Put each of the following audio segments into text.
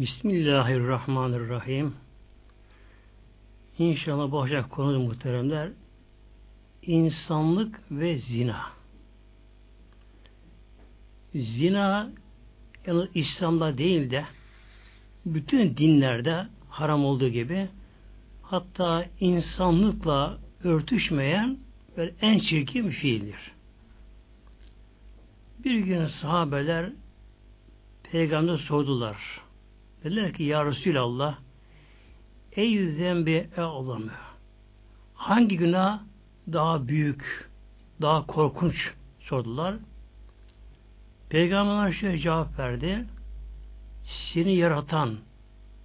Bismillahirrahmanirrahim. İnşallah bu akşam konumuz muhteremler insanlık ve zina. Zina yani İslam'da değil de bütün dinlerde haram olduğu gibi hatta insanlıkla örtüşmeyen ve en çirkin bir fiildir. Bir gün sahabeler peygamber sordular. Dediler ki Ya Resulallah Ey zembi e Allah'ım hangi günah daha büyük, daha korkunç sordular. Peygamberler şöyle cevap verdi. Seni yaratan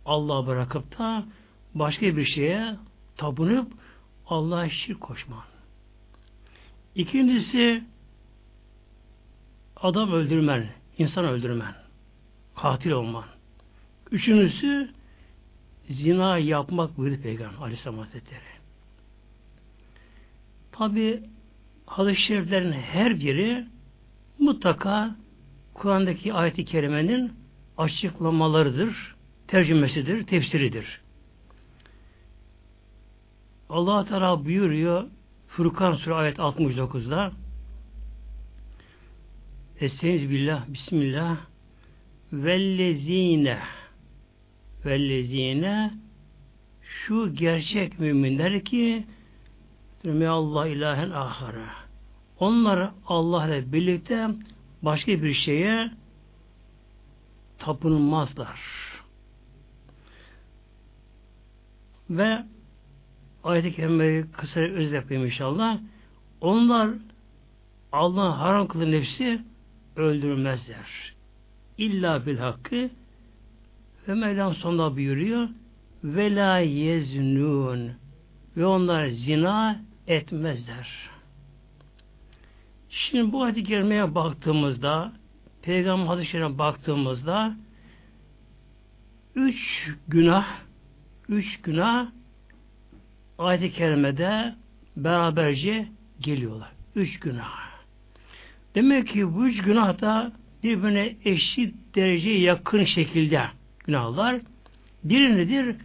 Allah'a bırakıp da başka bir şeye tapınıp Allah'a şirk koşman. İkincisi adam öldürmen, insan öldürmen, katil olman. Üçüncüsü zina yapmak buyurdu Peygamber Aleyhisselam Hazretleri. Tabi hadis-i şeriflerin her biri mutlaka Kur'an'daki ayet-i kerimenin açıklamalarıdır, tercümesidir, tefsiridir. Allah Teala buyuruyor Furkan Suresi ayet 69'da Estaiz billah, bismillah vellezine vellezine şu gerçek müminler ki me Allah ilahen ahara. Onlar Allah ile birlikte başka bir şeye tapınmazlar. Ve ayet-i kerimeyi kısa öz yapayım inşallah. Onlar Allah'ın haram kılı nefsi öldürmezler. İlla bil hakkı Mevlam sonunda buyuruyor ve la yeznun ve onlar zina etmezler. Şimdi bu ayet-i baktığımızda Peygamber hadislerine baktığımızda üç günah üç günah ayet-i kerimede beraberce geliyorlar. Üç günah. Demek ki bu üç günah da birbirine eşit dereceye yakın şekilde günahlar. Biri nedir?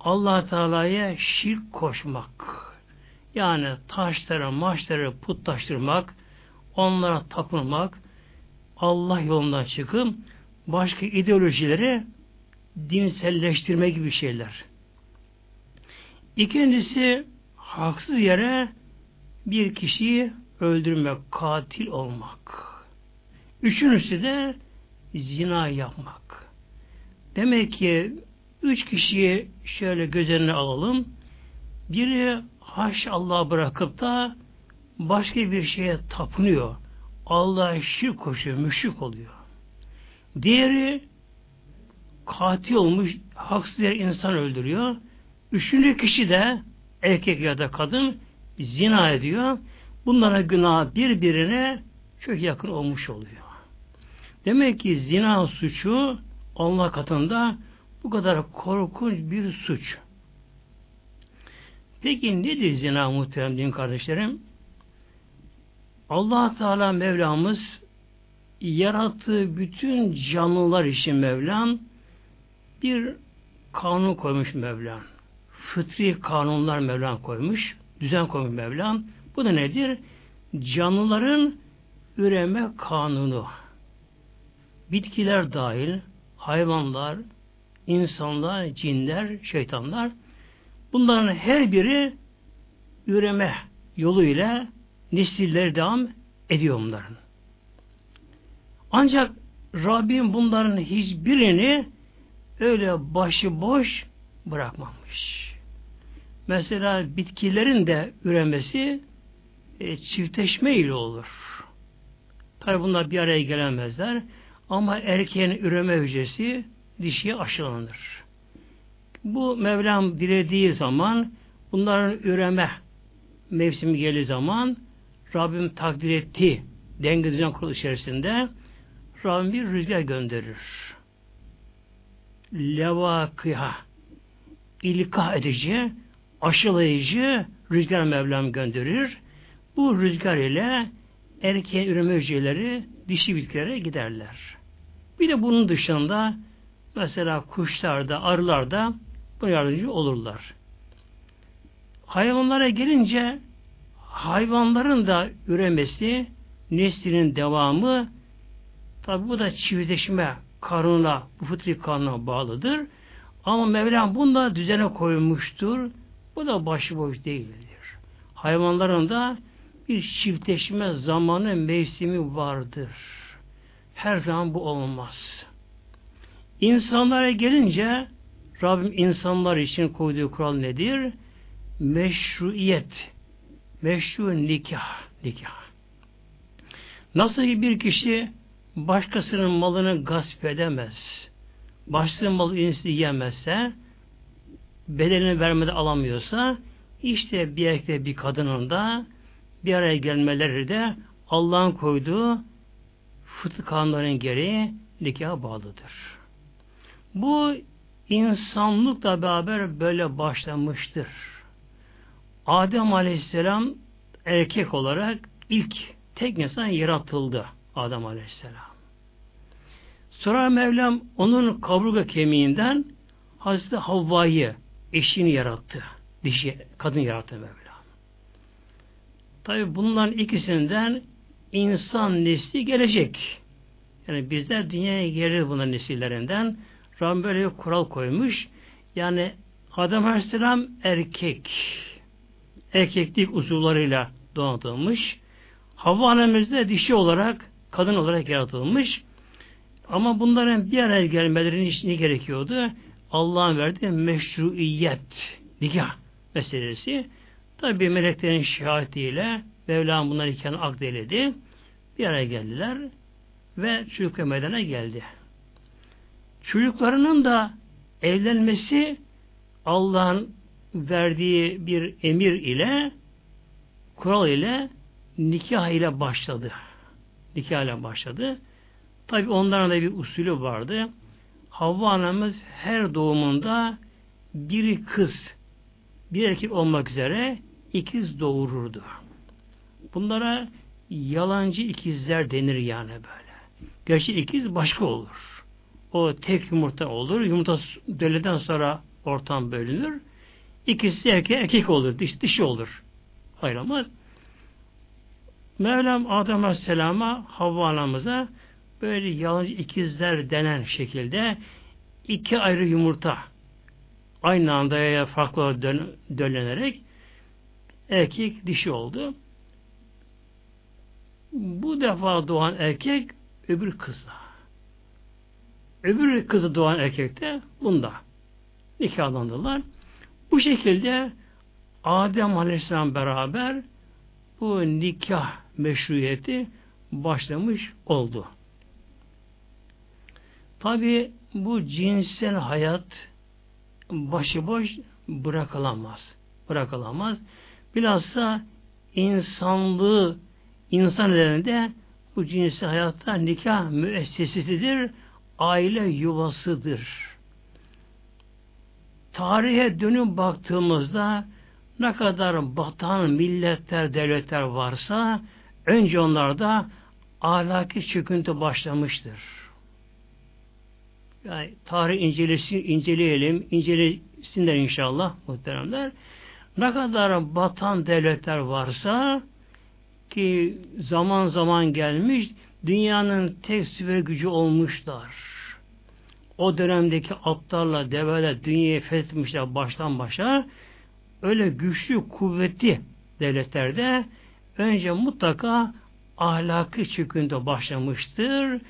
allah Teala'ya şirk koşmak. Yani taşlara, maçlara putlaştırmak, onlara tapınmak, Allah yolundan çıkıp başka ideolojileri dinselleştirme gibi şeyler. İkincisi haksız yere bir kişiyi öldürmek, katil olmak. Üçüncüsü de zina yapmak. Demek ki üç kişiyi şöyle göz önüne alalım. Biri haş Allah'a bırakıp da başka bir şeye tapınıyor. Allah'a şirk koşuyor, müşrik oluyor. Diğeri katil olmuş, haksız yer insan öldürüyor. Üçüncü kişi de erkek ya da kadın zina ediyor. Bunlara günah birbirine çok yakın olmuş oluyor. Demek ki zina suçu Allah katında bu kadar korkunç bir suç. Peki nedir zina muhterem din kardeşlerim? allah Teala Mevlamız yarattığı bütün canlılar için Mevlam bir kanun koymuş Mevlam. Fıtri kanunlar Mevlam koymuş. Düzen koymuş Mevlam. Bu da nedir? Canlıların üreme kanunu. Bitkiler dahil, hayvanlar, insanlar, cinler, şeytanlar bunların her biri üreme yoluyla nesilleri devam ediyor bunların. Ancak Rabbim bunların hiçbirini öyle başıboş bırakmamış. Mesela bitkilerin de üremesi e, çiftleşme ile olur. Tabi bunlar bir araya gelemezler. Ama erkeğin üreme hücresi dişiye aşılanır. Bu Mevlam dilediği zaman bunların üreme mevsimi geldiği zaman Rabbim takdir etti denge düzen kurulu içerisinde Rabbim bir rüzgar gönderir. Levakıha ilka edici, aşılayıcı rüzgar Mevlam gönderir. Bu rüzgar ile erkeğin üreme hücreleri dişi bitkilere giderler. Bir de bunun dışında mesela kuşlarda, arılarda bu yardımcı olurlar. Hayvanlara gelince hayvanların da üremesi, neslinin devamı tabi bu da çiftleşme karnına, bu fıtri karnına bağlıdır. Ama Mevlam bunu da düzene koymuştur. Bu da başıboş değildir. Hayvanların da bir çiftleşme zamanı, mevsimi vardır. Her zaman bu olmaz. İnsanlara gelince Rabbim insanlar için koyduğu kural nedir? Meşruiyet. Meşru nikah. Nikah. Nasıl ki bir kişi başkasının malını gasp edemez, başkasının malı insi yiyemezse, bedelini vermede alamıyorsa, işte bir erkekle bir kadının da bir araya gelmeleri de Allah'ın koyduğu fıtı kanunların gereği nikaha bağlıdır. Bu insanlıkla beraber böyle başlamıştır. Adem Aleyhisselam erkek olarak ilk tek insan yaratıldı Adem Aleyhisselam. Sonra Mevlam onun kaburga kemiğinden Hazreti Havva'yı eşini yarattı. Dişi, kadın yarattı Mevlam. Tabi bunların ikisinden insan nesli gelecek. Yani bizler dünyaya gelir bunların nesillerinden. Rabbim böyle bir kural koymuş. Yani Adem Aleyhisselam erkek. Erkeklik uzuvlarıyla donatılmış. Havva annemiz dişi olarak, kadın olarak yaratılmış. Ama bunların bir araya gelmelerinin için gerekiyordu? Allah'ın verdiği meşruiyet, nikah meselesi. Tabi meleklerin şehadetiyle Mevlam bunları iken akdeledi. Bir araya geldiler ve çocuk meydana geldi. Çocuklarının da evlenmesi Allah'ın verdiği bir emir ile kural ile nikah ile başladı. Nikah ile başladı. Tabi onların da bir usulü vardı. Havva anamız her doğumunda biri kız, bir erkek olmak üzere ikiz doğururdu. Bunlara yalancı ikizler denir yani böyle. Gerçi ikiz başka olur. O tek yumurta olur. Yumurta döleden sonra ortam bölünür. İkisi erkek, erkek olur. Diş, dişi olur. Ayrılmaz. Mevlam Adem Aleyhisselam'a Havva anamıza böyle yalancı ikizler denen şekilde iki ayrı yumurta aynı anda ya farklı dön dönlenerek erkek dişi oldu. Bu defa doğan erkek öbür kızla. Öbür kızı doğan erkek de bunda. Nikahlandılar. Bu şekilde Adem Aleyhisselam beraber bu nikah meşruiyeti başlamış oldu. Tabi bu cinsel hayat başıboş bırakılamaz. Bırakılamaz. Bilhassa insanlığı insan üzerinde bu cinsel hayatta nikah müessesesidir, aile yuvasıdır. Tarihe dönüp baktığımızda ne kadar batan milletler, devletler varsa önce onlarda ahlaki çöküntü başlamıştır. Yani tarih incelesin, inceleyelim, incelesinler inşallah muhteremler. Ne kadar batan devletler varsa ki zaman zaman gelmiş dünyanın tek süper gücü olmuşlar. O dönemdeki atlarla, develer dünyayı fethetmişler baştan başa. Öyle güçlü, kuvvetli devletlerde önce mutlaka ahlaki çöküntü başlamıştır.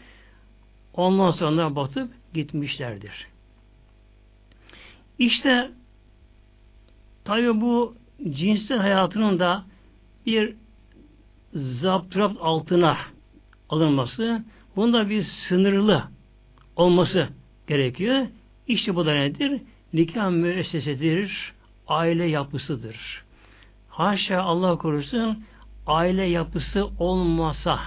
Ondan sonra batıp gitmişlerdir. İşte tabi bu cinsel hayatının da bir zapturapt altına alınması, bunda bir sınırlı olması gerekiyor. İşte bu da nedir? Nikah müessesesidir, aile yapısıdır. Haşa Allah korusun aile yapısı olmasa,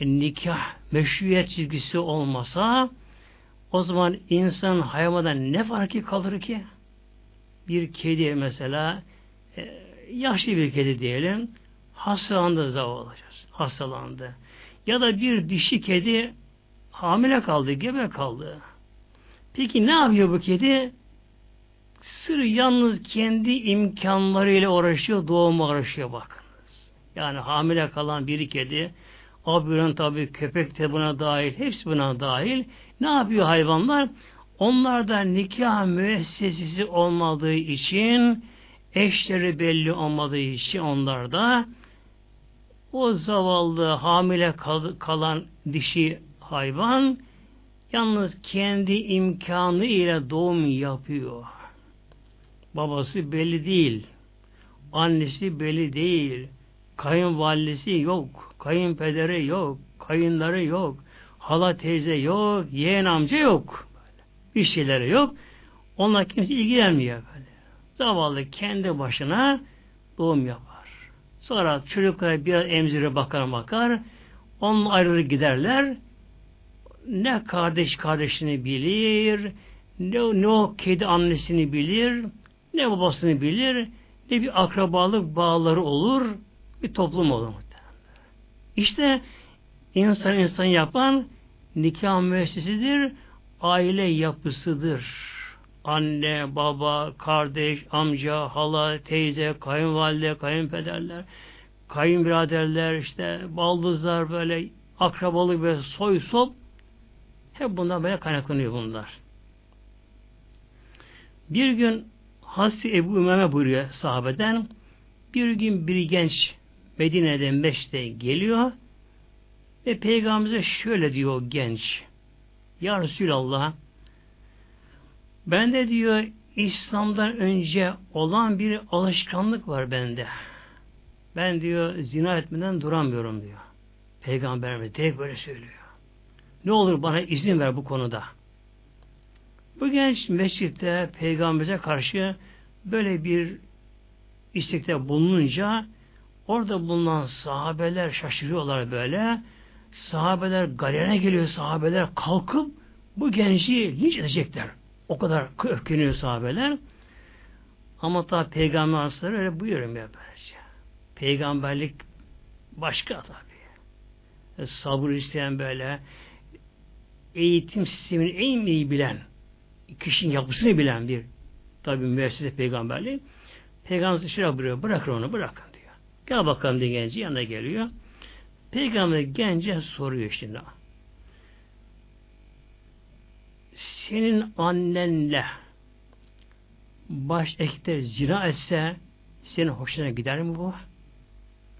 nikah, meşruiyet çizgisi olmasa, o zaman insan hayvandan ne farkı kalır ki? Bir kedi mesela, e, yaşlı bir kedi diyelim, hastalandı zavallı. Hastalandı. Ya da bir dişi kedi hamile kaldı, gebe kaldı. Peki ne yapıyor bu kedi? Sır yalnız kendi imkanlarıyla uğraşıyor, doğuma uğraşıyor bakınız. Yani hamile kalan bir kedi, abüren tabi köpek de buna dahil, hepsi buna dahil. Ne yapıyor hayvanlar? Onlar da nikah müessesesi olmadığı için, eşleri belli olmadığı için onlar da o zavallı hamile kal kalan dişi hayvan yalnız kendi imkanı ile doğum yapıyor. Babası belli değil. Annesi belli değil. Kayınvalidesi yok. Kayınpederi yok. Kayınları yok. Hala teyze yok. Yeğen amca yok. Bir şeyleri yok. Onlar kimse ilgilenmiyor. Zavallı kendi başına doğum yapar. Sonra çocuklara biraz emzire bakar bakar. Onunla ayrılır giderler. Ne kardeş kardeşini bilir, ne, ne o kedi annesini bilir, ne babasını bilir, ne bir akrabalık bağları olur, bir toplum olur. İşte insan insan yapan nikah müessesidir, aile yapısıdır. Anne, baba, kardeş, amca, hala, teyze, kayınvalide, kayınpederler, kayınbiraderler, işte baldızlar böyle akrabalık ve soy sop hep bundan böyle kaynaklanıyor bunlar. Bir gün Hazreti Ebu Ümame buyuruyor sahabeden. Bir gün bir genç Medine'den Meşte geliyor ve Peygamber'e şöyle diyor genç. Ya Resulallah bende diyor İslam'dan önce olan bir alışkanlık var bende. Ben diyor zina etmeden duramıyorum diyor. Peygamberimiz direkt böyle söylüyor. Ne olur bana izin ver bu konuda. Bu genç mescitte peygamberimize karşı böyle bir istekte bulununca orada bulunan sahabeler şaşırıyorlar böyle. Sahabeler galene geliyor sahabeler kalkıp bu genci linç edecekler. O kadar öfkeniyor sahabeler. Ama tabi peygamber asları öyle buyuruyor böylece. Peygamberlik başka tabi. Sabır isteyen böyle eğitim sistemini en iyi bilen kişinin yapısını bilen bir tabi müessese peygamberliği peygamber şöyle buyuruyor bırakın onu bırakın diyor. Gel bakalım diye genci yanına geliyor. Peygamber gence soruyor şimdi. Senin annenle baş ekte zina etse senin hoşuna gider mi bu?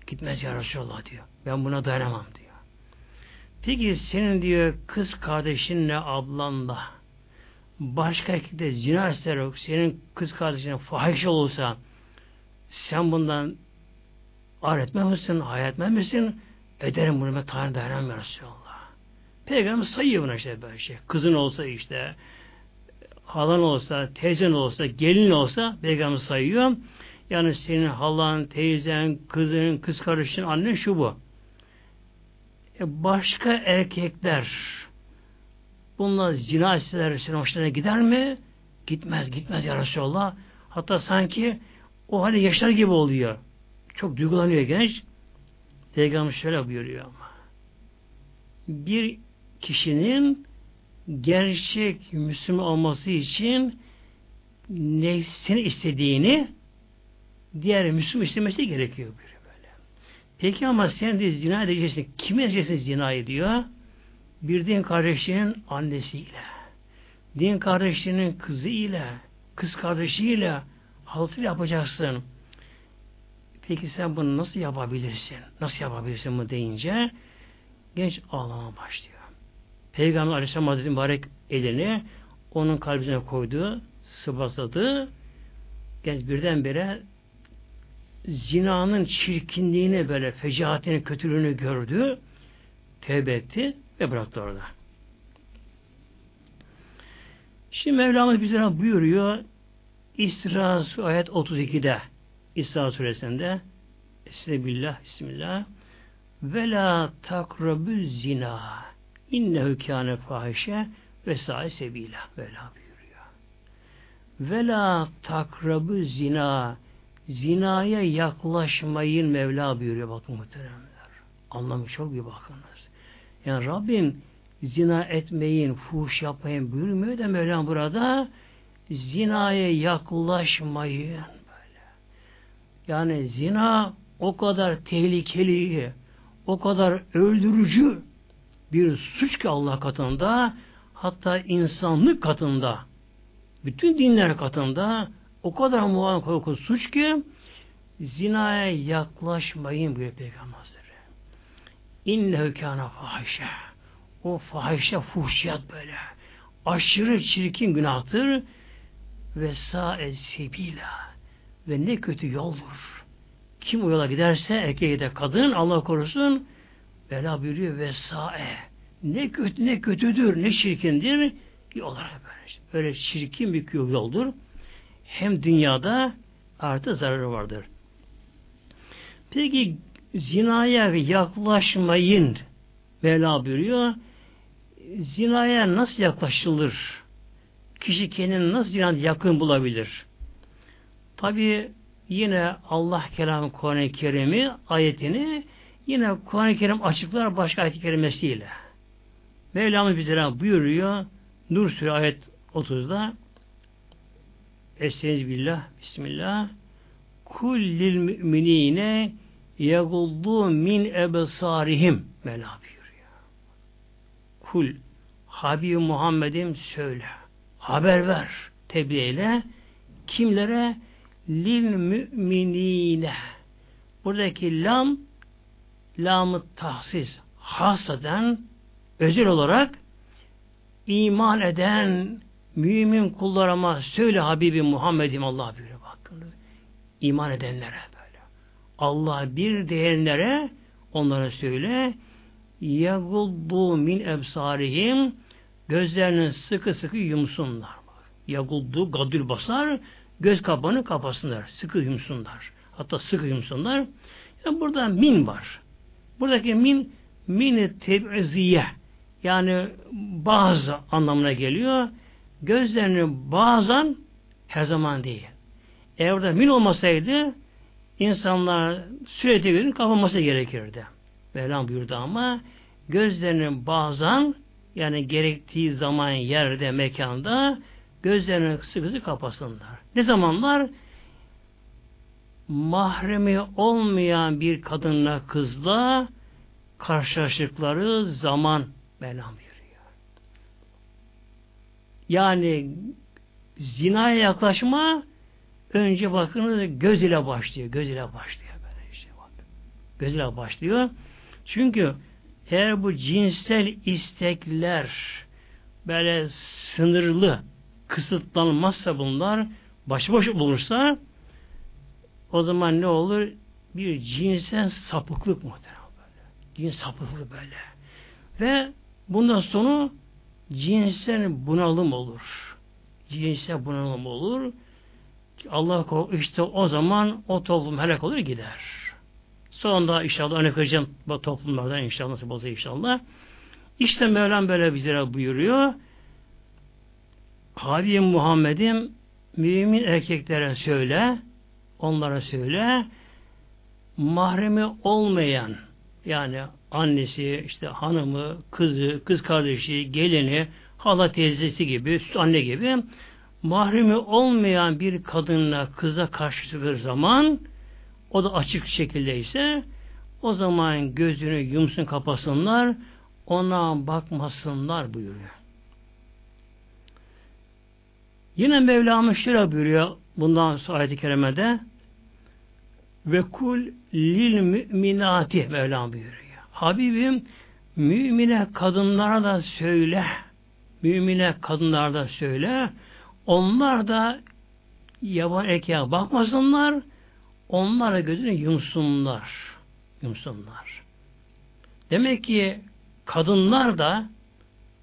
Gitmez ya Resulallah diyor. Ben buna dayanamam diyor. Peki senin diyor kız kardeşinle ablanla başka erkekte zina etse senin kız kardeşine fahiş olursa sen bundan ar etmez misin, hay etmez misin? Ederim bunu ben Tanrı dayanamıyor Resulallah. Peygamber sayıyor buna işte böyle şey. Kızın olsa işte halan olsa, teyzen olsa, gelin olsa Peygamber sayıyor. Yani senin halan, teyzen, kızın, kız kardeşin, annen şu bu. E başka erkekler bunlar zina etseler senin hoşlarına gider mi? Gitmez, gitmez ya Resulallah. Hatta sanki o hali yaşar gibi oluyor. Çok duygulanıyor genç. Peygamber şöyle buyuruyor ama. Bir kişinin gerçek Müslüman olması için nefsini istediğini diğer Müslüman istemesi gerekiyor böyle. Peki ama sen de zina edeceksin. Kime edeceksin zina ediyor? Bir din kardeşinin annesiyle, din kardeşinin kızıyla, kız kardeşiyle haltı yapacaksın. Peki sen bunu nasıl yapabilirsin? Nasıl yapabilirsin bu deyince genç ağlama başlıyor. Peygamber Aleyhisselam Hazretleri mübarek elini onun kalbine koydu, sıvazladı. Genç birdenbire zinanın çirkinliğini böyle fecaatini, kötülüğünü gördü. Tevbe etti ve bıraktı orada. Şimdi Mevlamız bize buyuruyor İsra ayet 32'de İsra suresinde Estağfirullah, Bismillah ve la takrabü zina innehu kâne fahişe ve sahi sebila Vela buyuruyor. Ve la takrabü zina zinaya yaklaşmayın Mevla buyuruyor bakın muhteremler. Anlamı çok bir bakınız. Yani Rabbim zina etmeyin, fuhuş yapmayın buyurmuyor da Mevlam burada zinaya yaklaşmayın böyle. Yani zina o kadar tehlikeli, o kadar öldürücü bir suç ki Allah katında hatta insanlık katında bütün dinler katında o kadar muhakkak korku suç ki zinaya yaklaşmayın buyuruyor Peygamber Hazretleri. İnnehu kâne fahişe. O fahişe fuhşiyat böyle. Aşırı çirkin günahtır ve sa'e sebila ve ne kötü yoldur. Kim o yola giderse erkeğe de kadın Allah korusun bela buyuruyor ve sa'e ne kötü ne kötüdür ne çirkindir yollar böyle. Öyle çirkin bir yoldur. Hem dünyada artı zararı vardır. Peki zinaya yaklaşmayın Mevla buyuruyor. Zinaya nasıl yaklaşılır? Kişi kendini nasıl zinaya yakın bulabilir? Tabi yine Allah kelamı Kur'an-ı Kerim'i ayetini yine Kur'an-ı Kerim açıklar başka ayet-i kerimesiyle. Mevlamız bize buyuruyor Nur Suresi ayet 30'da Estaiz billah Bismillah Kullil müminine yaguldu min ebesarihim Mevla buyuruyor. Kul Habib Muhammed'im söyle. Haber ver. Tebliğ eyle. Kimlere? Lil müminine. Buradaki lam lamı tahsis hasaden özel olarak iman eden mümin kullarıma söyle Habibim Muhammed'im Allah buyuruyor bakınız. İman edenlere böyle. Allah bir diyenlere onlara söyle yaguddu min ebsarihim gözlerini sıkı sıkı yumsunlar. Yaguddu gadül basar göz kapağını kapasınlar. Sıkı yumsunlar. Hatta sıkı yumsunlar. Yani burada min var. Buradaki min min teb'iziye yani bazı anlamına geliyor. Gözlerini bazen her zaman değil. Eğer orada min olmasaydı insanlar sürekli gözünün kapanması gerekirdi. Mevlam buyurdu ama gözlerinin bazen yani gerektiği zaman yerde mekanda gözlerini sıkı sıkı kapasınlar. Ne zamanlar? Mahremi olmayan bir kadınla kızla karşılaştıkları zaman Mevlam buyuruyor. Yani zinaya yaklaşma önce bakınız göz ile başlıyor. Göz ile başlıyor. İşte. Göz ile başlıyor. Çünkü eğer bu cinsel istekler böyle sınırlı kısıtlanmazsa bunlar başıboş bulursa o zaman ne olur? Bir cinsel sapıklık muhtemelen böyle. Cins sapıklık böyle. Ve bundan sonu cinsel bunalım olur. Cinsel bunalım olur. Allah işte o zaman o toplum helak olur gider. Sonunda inşallah örnek vereceğim toplumlardan inşallah nasıl bozuyor inşallah. İşte Mevlam böyle bize buyuruyor. Habibim Muhammed'im mümin erkeklere söyle, onlara söyle, mahremi olmayan yani annesi, işte hanımı, kızı, kız kardeşi, gelini, hala teyzesi gibi, anne gibi mahremi olmayan bir kadınla kıza karşılaştığı zaman o da açık şekilde ise o zaman gözünü yumsun kapasınlar ona bakmasınlar buyuruyor. Yine Mevlamız şöyle buyuruyor bundan sonra ayet-i kerimede ve kul lil müminati Mevlam buyuruyor. Habibim mümine kadınlara da söyle mümine kadınlara da söyle onlar da yaban erkeğe bakmasınlar onlar da gözünü yumsunlar yumsunlar. Demek ki kadınlar da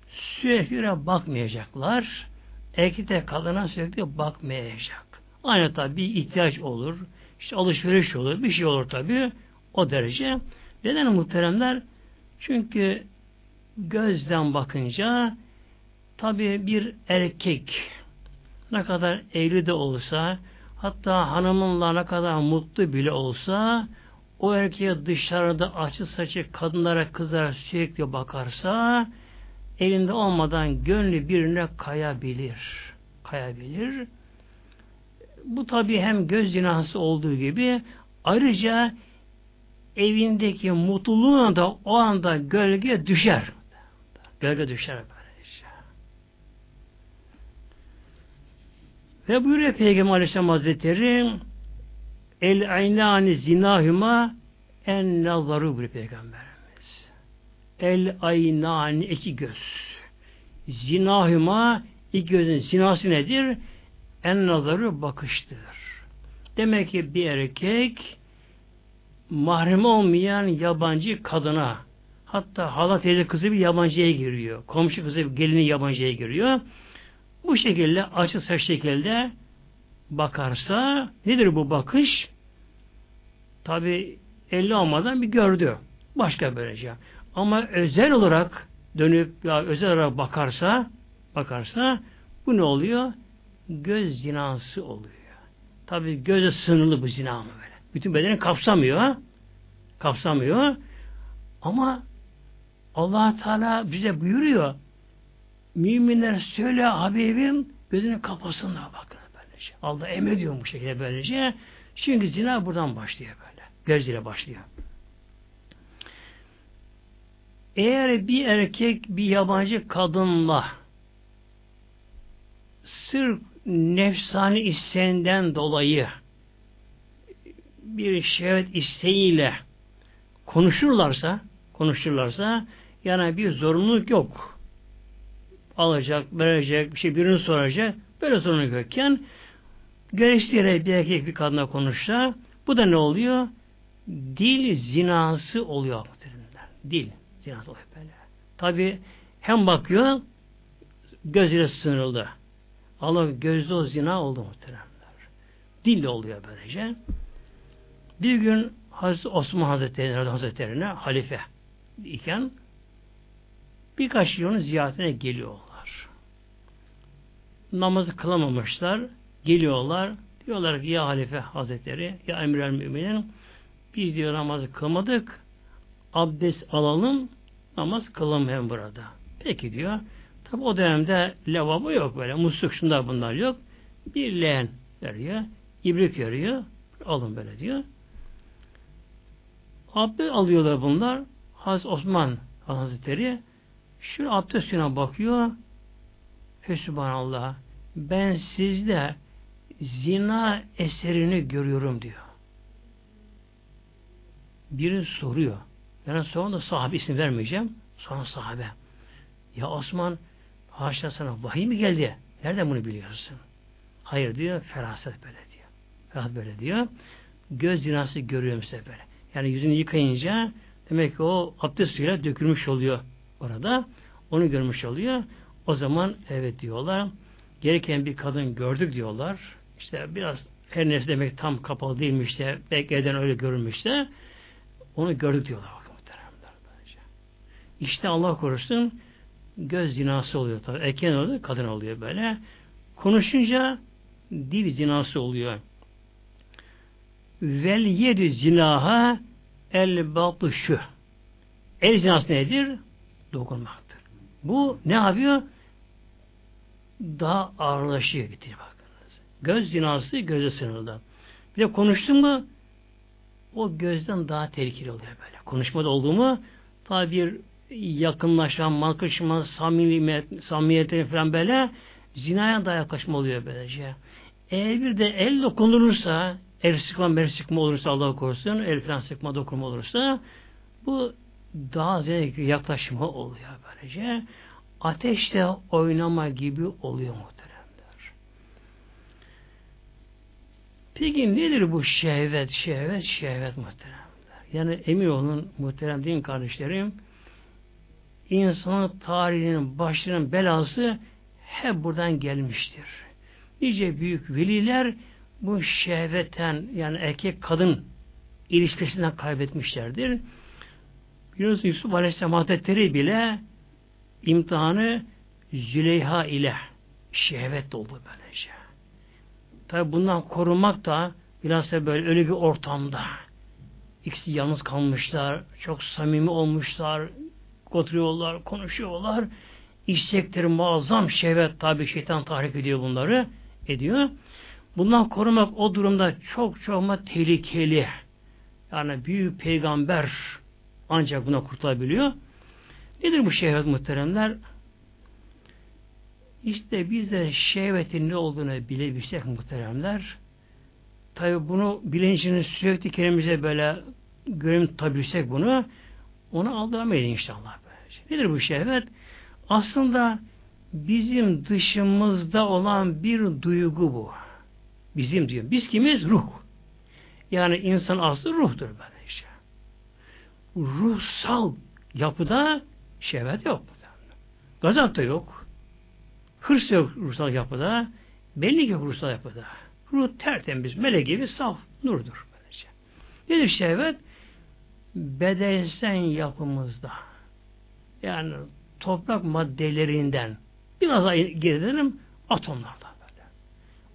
sürekli bakmayacaklar. Erkek de kadına sürekli bakmayacak. Aynı tabi ihtiyaç olur. işte alışveriş olur. Bir şey olur tabi. O derece. Neden muhteremler? Çünkü gözden bakınca tabi bir erkek ne kadar evli de olsa hatta hanımınla ne kadar mutlu bile olsa o erkeğe dışarıda açı saçı kadınlara kızlar sürekli bakarsa elinde olmadan gönlü birine kayabilir. Kayabilir. Bu tabi hem göz zinası olduğu gibi ayrıca evindeki mutluluğuna da o anda gölge düşer. Gölge düşer böylece. Ve buyuruyor Peygamber Aleyhisselam Hazretleri el aynani zinahüma en nazaru buyuruyor Peygamberimiz. El aynani iki göz. Zinahüma iki gözün zinası nedir? En nazaru bakıştır. Demek ki bir erkek mahrem olmayan yabancı kadına hatta hala teyze kızı bir yabancıya giriyor. Komşu kızı bir gelini yabancıya giriyor. Bu şekilde açık saç şekilde bakarsa nedir bu bakış? Tabi elli olmadan bir gördü. Başka böylece. Ama özel olarak dönüp ya özel olarak bakarsa bakarsa bu ne oluyor? Göz zinası oluyor. Tabi göze sınırlı bu zina mı böyle? Bütün bedeni kapsamıyor. Kapsamıyor. Ama allah Teala bize buyuruyor. Müminler söyle Habibim gözünü kapasınlar bakın böylece. Allah emrediyor bu şekilde böylece. Çünkü zina buradan başlıyor böyle. Göz ile başlıyor. Eğer bir erkek bir yabancı kadınla sırf nefsani isteğinden dolayı bir şehvet isteğiyle konuşurlarsa konuşurlarsa yani bir zorunluluk yok. Alacak, verecek, bir şey birini soracak. Böyle sorunluk yokken görüştüğüyle bir erkek bir kadına konuşsa bu da ne oluyor? Dil zinası oluyor. Dil zinası oluyor böyle. Tabi hem bakıyor gözüyle sınırlı. Allah gözde o zina oldu muhteremler. Dille oluyor böylece. Bir gün Hazreti Osman Hazretleri Hazretlerine halife iken birkaç yılın ziyaretine geliyorlar. Namazı kılamamışlar. Geliyorlar. Diyorlar ki ya halife hazretleri ya emir el müminin biz diyor namazı kılmadık. Abdest alalım namaz hem burada. Peki diyor. Tabi o dönemde lavabo yok böyle. Musluk şunlar bunlar yok. Bir leğen veriyor. ibrik veriyor. Alın böyle diyor. Abdest alıyorlar bunlar. Hazreti Osman Hazretleri şu abdest suyuna bakıyor. Fesubhanallah ben sizde zina eserini görüyorum diyor. Biri soruyor. Yani sonra da sahabe isim vermeyeceğim. Sonra sahabe. Ya Osman haşa sana vahiy mi geldi? Nereden bunu biliyorsun? Hayır diyor. Feraset böyle diyor. Feraset böyle diyor. Göz zinası görüyorum size böyle. Yani yüzünü yıkayınca demek ki o abdest suyuyla dökülmüş oluyor orada. Onu görmüş oluyor. O zaman evet diyorlar. Gereken bir kadın gördük diyorlar. İşte biraz her neyse demek tam kapalı değilmiş de bekleden öyle görünmüş de onu gördük diyorlar. İşte Allah korusun göz zinası oluyor tabi. Erken oluyor, kadın oluyor böyle. Konuşunca dil zinası oluyor. Vel yedi zinaha el batışu. El zinası nedir? Dokunmaktır. Bu ne yapıyor? Daha ağırlaşıyor bitir bakınız. Göz zinası göze sınırlı. Bir de konuştun mu o gözden daha tehlikeli oluyor böyle. Konuşmada olduğu mu tabi bir yakınlaşan, malkışma, samimiyet, samimiyetleri falan böyle zinaya daha yaklaşma oluyor böylece. Eğer bir de el dokunulursa el sıkma, mer sıkma olursa Allah korusun, el falan sıkma, dokunma olursa bu daha zevkli yaklaşma oluyor böylece. Ateşte oynama gibi oluyor muhteremler. Peki nedir bu şehvet, şehvet, şehvet muhteremler? Yani emin olun muhterem din kardeşlerim insanın tarihinin başlarının belası hep buradan gelmiştir. Nice büyük veliler bu şehvetten yani erkek kadın ilişkisinden kaybetmişlerdir. Biliyorsunuz Yusuf Aleyhisselam Hazretleri bile imtihanı Züleyha ile şehvet doldu böylece. Tabi bundan korunmak da biraz da böyle öyle bir ortamda ikisi yalnız kalmışlar, çok samimi olmuşlar, oturuyorlar, konuşuyorlar. istektir, muazzam şehvet tabi şeytan tahrik ediyor bunları. Ediyor. Bundan korumak o durumda çok çok ama tehlikeli. Yani büyük peygamber ancak buna kurtulabiliyor. Nedir bu şehvet muhteremler? İşte biz şehvetin ne olduğunu bilebilsek muhteremler. Tabi bunu bilincini sürekli kendimize böyle görün tutabilsek bunu onu aldamayız inşallah. Nedir bu şehvet? Aslında bizim dışımızda olan bir duygu bu. Bizim diyor. Biz kimiz? Ruh. Yani insan aslı ruhtur böylece. Ruhsal yapıda şehvet yok. Gazap da yok. Hırs yok ruhsal yapıda. Belli yok ruhsal yapıda. Ruh tertemiz, melek gibi saf, nurdur. Böylece. Nedir şehvet? Bedensel yapımızda. Yani toprak maddelerinden biraz daha gidelim atomlarda böyle.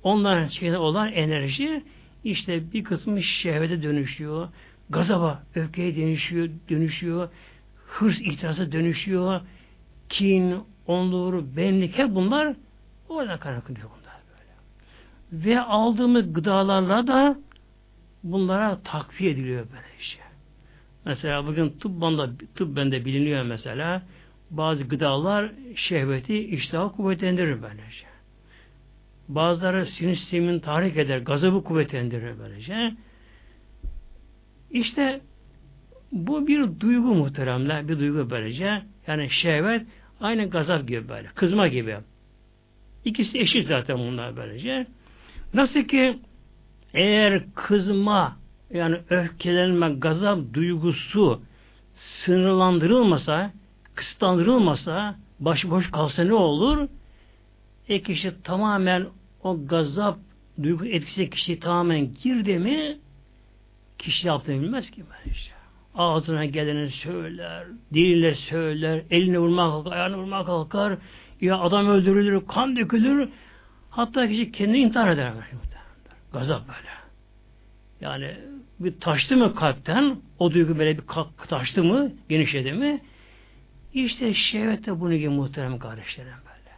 Onların şeyde olan enerji işte bir kısmı şehvete dönüşüyor, gazaba, öfkeye dönüşüyor, dönüşüyor, hırs ihtirasa dönüşüyor, kin, onluğu, benlik hep bunlar oradan kaynaklanıyor bunlar böyle. Ve aldığımız gıdalarla da bunlara takviye ediliyor böyle şey. Mesela bugün tıbbanda, tıbbende biliniyor mesela bazı gıdalar şehveti, iştahı kuvvetlendirir böylece. Bazıları sinir sistemini tahrik eder, gazabı kuvvetlendirir böylece. İşte bu bir duygu muhteremler, bir duygu böylece. Yani şehvet aynı gazap gibi böyle, kızma gibi. İkisi eşit zaten bunlar böylece. Nasıl ki eğer kızma yani öfkelenme, gazap duygusu sınırlandırılmasa, kısıtlandırılmasa, başıboş kalsa ne olur? E kişi tamamen o gazap duygu etkisi kişi tamamen girdi mi kişi yaptığını bilmez ki ben işte. Ağzına geleni söyler, diliyle söyler, eline vurmak kalkar, ayağını vurmak kalkar, ya adam öldürülür, kan dökülür, hatta kişi kendi intihar eder. Gazap böyle. Yani bir taştı mı kalpten, o duygu böyle bir taştı mı, genişledi mi, işte şehvet de bunu gibi muhterem kardeşlerim böyle.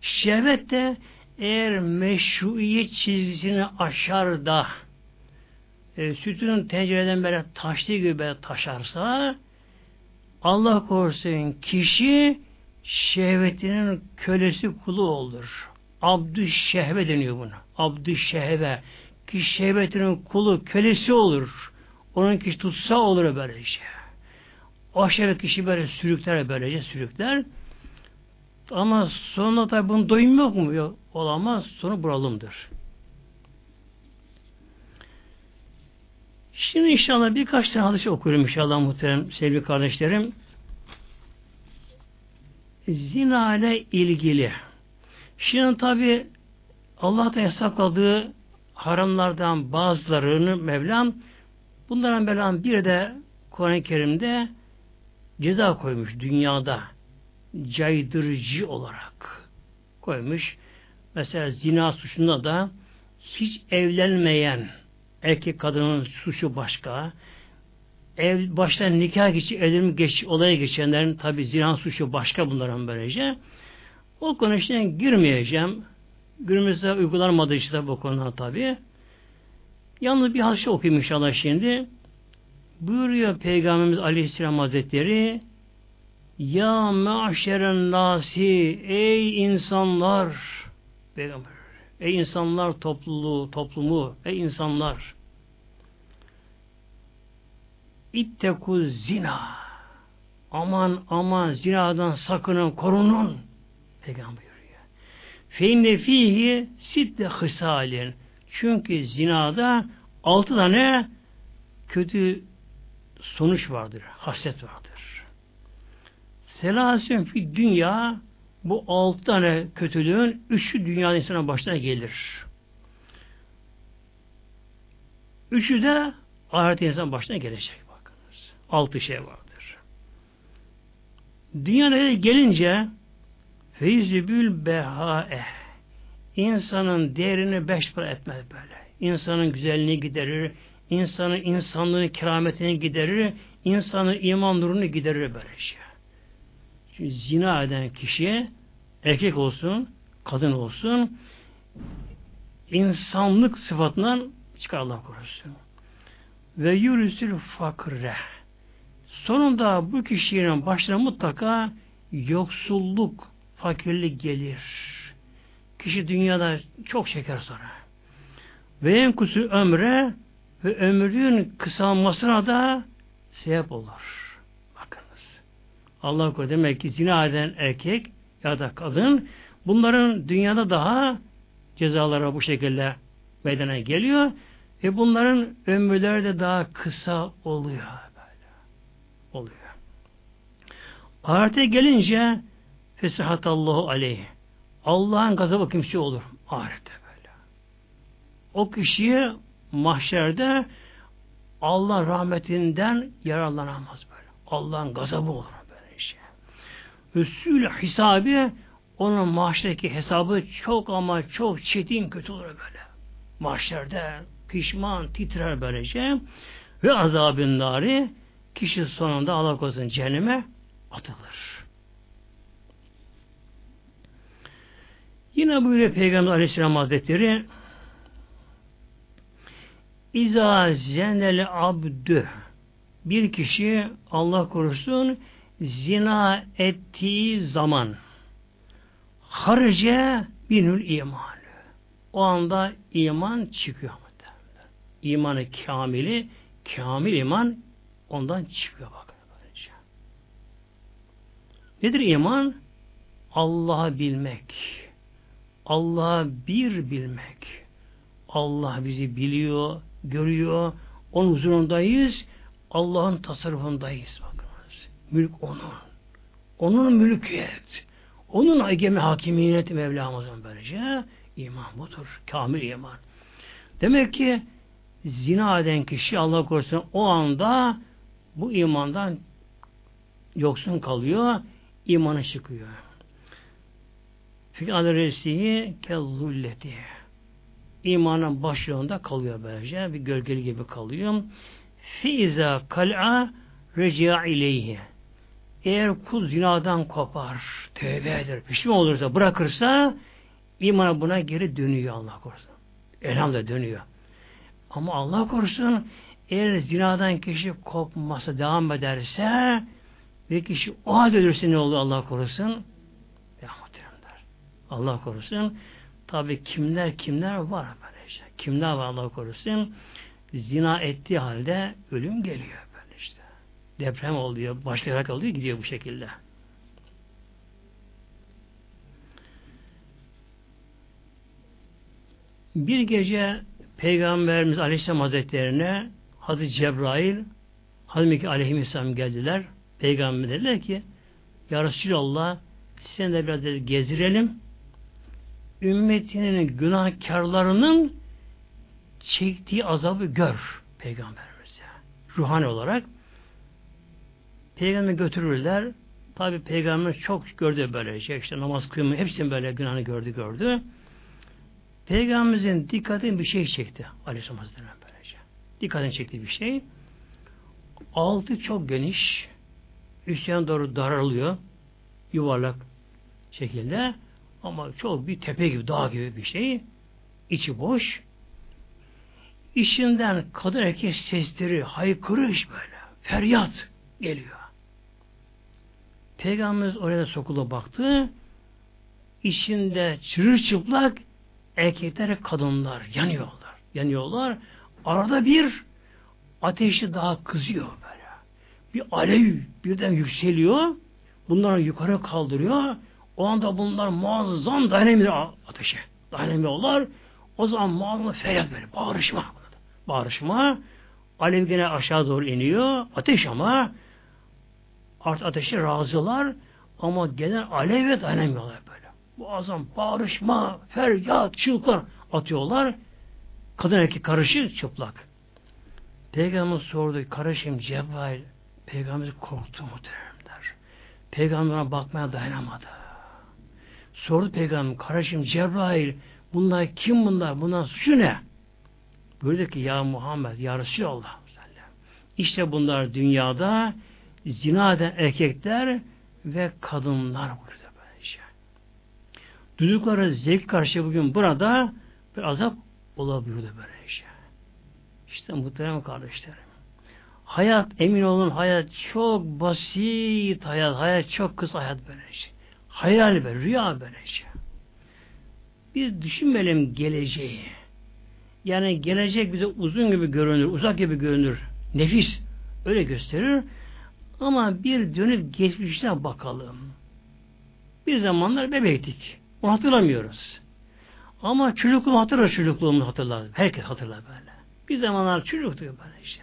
Şehvet de eğer meşruiyet çizgisini aşar da e, sütünün tencereden böyle taştığı gibi böyle taşarsa Allah korusun kişi şehvetinin kölesi kulu olur. Abdü şehve deniyor buna. Abdü şehve. Kişi şehvetinin kulu, kölesi olur. Onun kişi tutsa olur böyle şey. O şehvet kişi böyle sürükler böylece sürükler. Ama sonra tabi bunun doyum yok mu? Yok, olamaz. Sonu buralımdır. Şimdi inşallah birkaç tane hadis okuyorum inşallah muhterem sevgili kardeşlerim. Zina ile ilgili. Şimdi tabi Allah da yasakladığı haramlardan bazılarını Mevlam bunların Mevlam bir de Kur'an-ı Kerim'de ceza koymuş dünyada caydırıcı olarak koymuş. Mesela zina suçunda da hiç evlenmeyen erkek kadının suçu başka. Ev baştan nikah geçi, evlenme geç, olaya geçenlerin tabi zina suçu başka bunların böylece. O konuşmaya girmeyeceğim. Günümüzde uygulanmadığı tabi bu konuda tabi. Yalnız bir hadis okuyayım inşallah şimdi. Buyuruyor Peygamberimiz Aleyhisselam Hazretleri Ya me'aşeren nasi ey insanlar Peygamber ey insanlar topluluğu toplumu ey insanlar İtteku zina aman aman zinadan sakının korunun Peygamber. Fe inne fihi sitte hısalin çünkü zinada altı tane kötü sonuç vardır, hasret vardır. Selasyon fi dünya bu altı tane kötülüğün üçü dünya insana başına gelir. Üçü de ahiret insan başına gelecek bakınız. Altı şey vardır. Dünyaya gelince feyzibül behae insanın değerini beş para etmez böyle. İnsanın güzelliğini giderir, insanın insanlığını, kerametini giderir, insanın iman nurunu giderir böyle şey. Çünkü zina eden kişiye erkek olsun, kadın olsun insanlık sıfatından çıkar Allah korusun. Ve yürüsül fakre. Sonunda bu kişinin başına mutlaka yoksulluk, fakirlik gelir. Kişi dünyada çok şeker sonra. Ve en kusu ömre ve ömrün kısalmasına da sebep olur. Bakınız. Allah korusun demek ki zina eden erkek ya da kadın bunların dünyada daha cezalara bu şekilde bedene geliyor ve bunların ömürleri de daha kısa oluyor. Böyle. Oluyor. Ahirete gelince Fesihatallahu aleyh. Allah'ın gazabı kimse olur. Ahirette böyle. O kişiye mahşerde Allah rahmetinden yararlanamaz böyle. Allah'ın gazabı olur böyle şey. Üssül hesabı onun mahşerdeki hesabı çok ama çok çetin kötü olur böyle. Mahşerde pişman, titrer böylece ve azabın nari kişi sonunda Allah korusun cehenneme atılır. Yine buyuruyor Peygamber Aleyhisselam Hazretleri İza zenel abdü bir kişi Allah korusun zina ettiği zaman harce binül iman. O anda iman çıkıyor. İmanı kamili, kamil iman ondan çıkıyor. Böylece. Nedir iman? Allah'ı bilmek. Allah'ı bir bilmek. Allah bizi biliyor, görüyor. Onun huzurundayız. Allah'ın tasarrufundayız. Bakınız. Mülk onun. Onun mülkiyet. Onun egemi hakimiyeti Mevlamızın böylece iman budur. Kamil iman. Demek ki zina eden kişi Allah korusun o anda bu imandan yoksun kalıyor, imanı çıkıyor. Çünkü adresihi kezzulleti. İmanın başlığında kalıyor böylece. Bir gölgeli gibi kalıyor. Fiiza kal'a reca ileyhi. Eğer kul zinadan kopar, tövbe eder, pişman olursa, bırakırsa imana buna geri dönüyor Allah korusun. Elhamdülillah dönüyor. Ama Allah korusun eğer zinadan kişi kopmasa devam ederse ve kişi o halde ölürse ne olur Allah korusun? Allah korusun. Tabi kimler kimler var böyle işte. Kimler var Allah korusun? Zina ettiği halde ölüm geliyor böyle işte. Deprem oluyor, başka yere oluyor, gidiyor bu şekilde. Bir gece Peygamberimiz Aleyhisselam Hazretlerine Hazreti Cebrail Hazreti Aleyhisselam geldiler. Peygamber dediler ki Ya Resulallah seni de biraz dedi, gezdirelim. Ümmetinin günahkarlarının çektiği azabı gör Peygamberimize. Ruhani olarak Peygamber götürürler. Tabi Peygamber çok gördü böyle şey. işte namaz kılımı hepsini böyle günahını gördü gördü. Peygamberimizin dikkatini bir şey çekti. Aleyhisselam Hazretleri böylece. Dikkatini çekti bir şey. Altı çok geniş. Üstten doğru daralıyor. Yuvarlak şekilde. Ama çok bir tepe gibi, dağ gibi bir şey. İçi boş. İçinden kadın erkek sesleri, haykırış böyle. Feryat geliyor. Peygamberimiz oraya sokula baktı. İçinde çırılçıplak erkekler kadınlar yanıyorlar. Yanıyorlar. Arada bir ateşi daha kızıyor böyle. Bir alev birden yükseliyor. Bunları yukarı kaldırıyor. O anda bunlar muazzam dayanamıyor ateşe. Dayanamıyorlar. O zaman muazzam feryat böyle. Bağırışma. Bağırışma. Alev gene aşağı doğru iniyor. Ateş ama artık ateşe razılar ama gelen aleve dayanamıyorlar böyle. Muazzam bağırışma, feryat, çığlıklar atıyorlar. Kadın erkek karışık çıplak. Peygamber sordu, karışım Cebrail, Peygamber korktu muhteremler. Peygamber'e bakmaya dayanamadı. Sordu Peygamber, karışım Cebrail, bunlar kim bunlar, bunlar suçu ne? Buyurdu ki, ya Muhammed, ya Resulallah. İşte bunlar dünyada zina eden erkekler ve kadınlar burada böylece. Duydukları zevk karşı bugün burada bir azap olabiliyordu böylece. İşte muhterem kardeşlerim. Hayat emin olun hayat çok basit hayat. Hayat çok kısa hayat böylece. Hayal be, rüya böylece. Biz düşünmeyelim geleceği. Yani gelecek bize uzun gibi görünür, uzak gibi görünür. Nefis öyle gösterir. Ama bir dönüp geçmişine bakalım. Bir zamanlar bebektik. Onu hatırlamıyoruz. Ama çocukluğumu hatırlar çocukluğumu hatırlar. Herkes hatırlar böyle. Bir zamanlar çocuktuk böyle işte.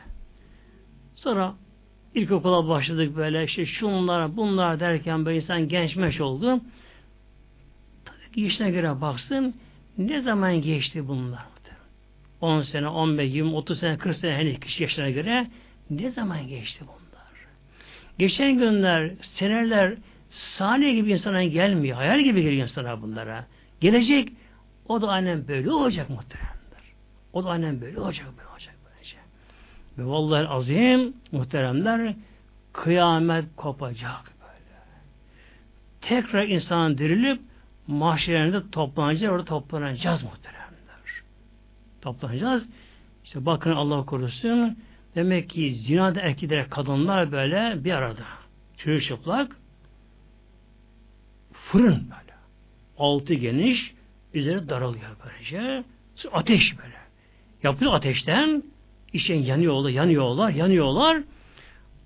Sonra ilkokula başladık böyle işte şunlar bunlar derken böyle insan gençmeş oldu. Tabii göre baksın ne zaman geçti bunlar? 10 sene, 15, 20, 30 sene, 40 sene henüz kişi yaşına göre ne zaman geçti bunlar? Geçen günler, seneler saniye gibi insana gelmiyor. Hayal gibi geliyor insana bunlara. Gelecek o da aynen böyle olacak muhteremler. O da aynen böyle olacak, böyle olacak. Ve vallahi azim muhteremler kıyamet kopacak böyle. Tekrar insan dirilip mahşerinde toplanacak, orada toplanacağız muhteremler. Toplanacağız. İşte bakın Allah korusun demek ki zinada erkekler kadınlar böyle bir arada. Çırılçıplak fırın böyle. Altı geniş, üzeri daralıyor böylece. Ateş böyle. Yapıyor ateşten işin yanıyorlar, yanıyorlar, yanıyorlar.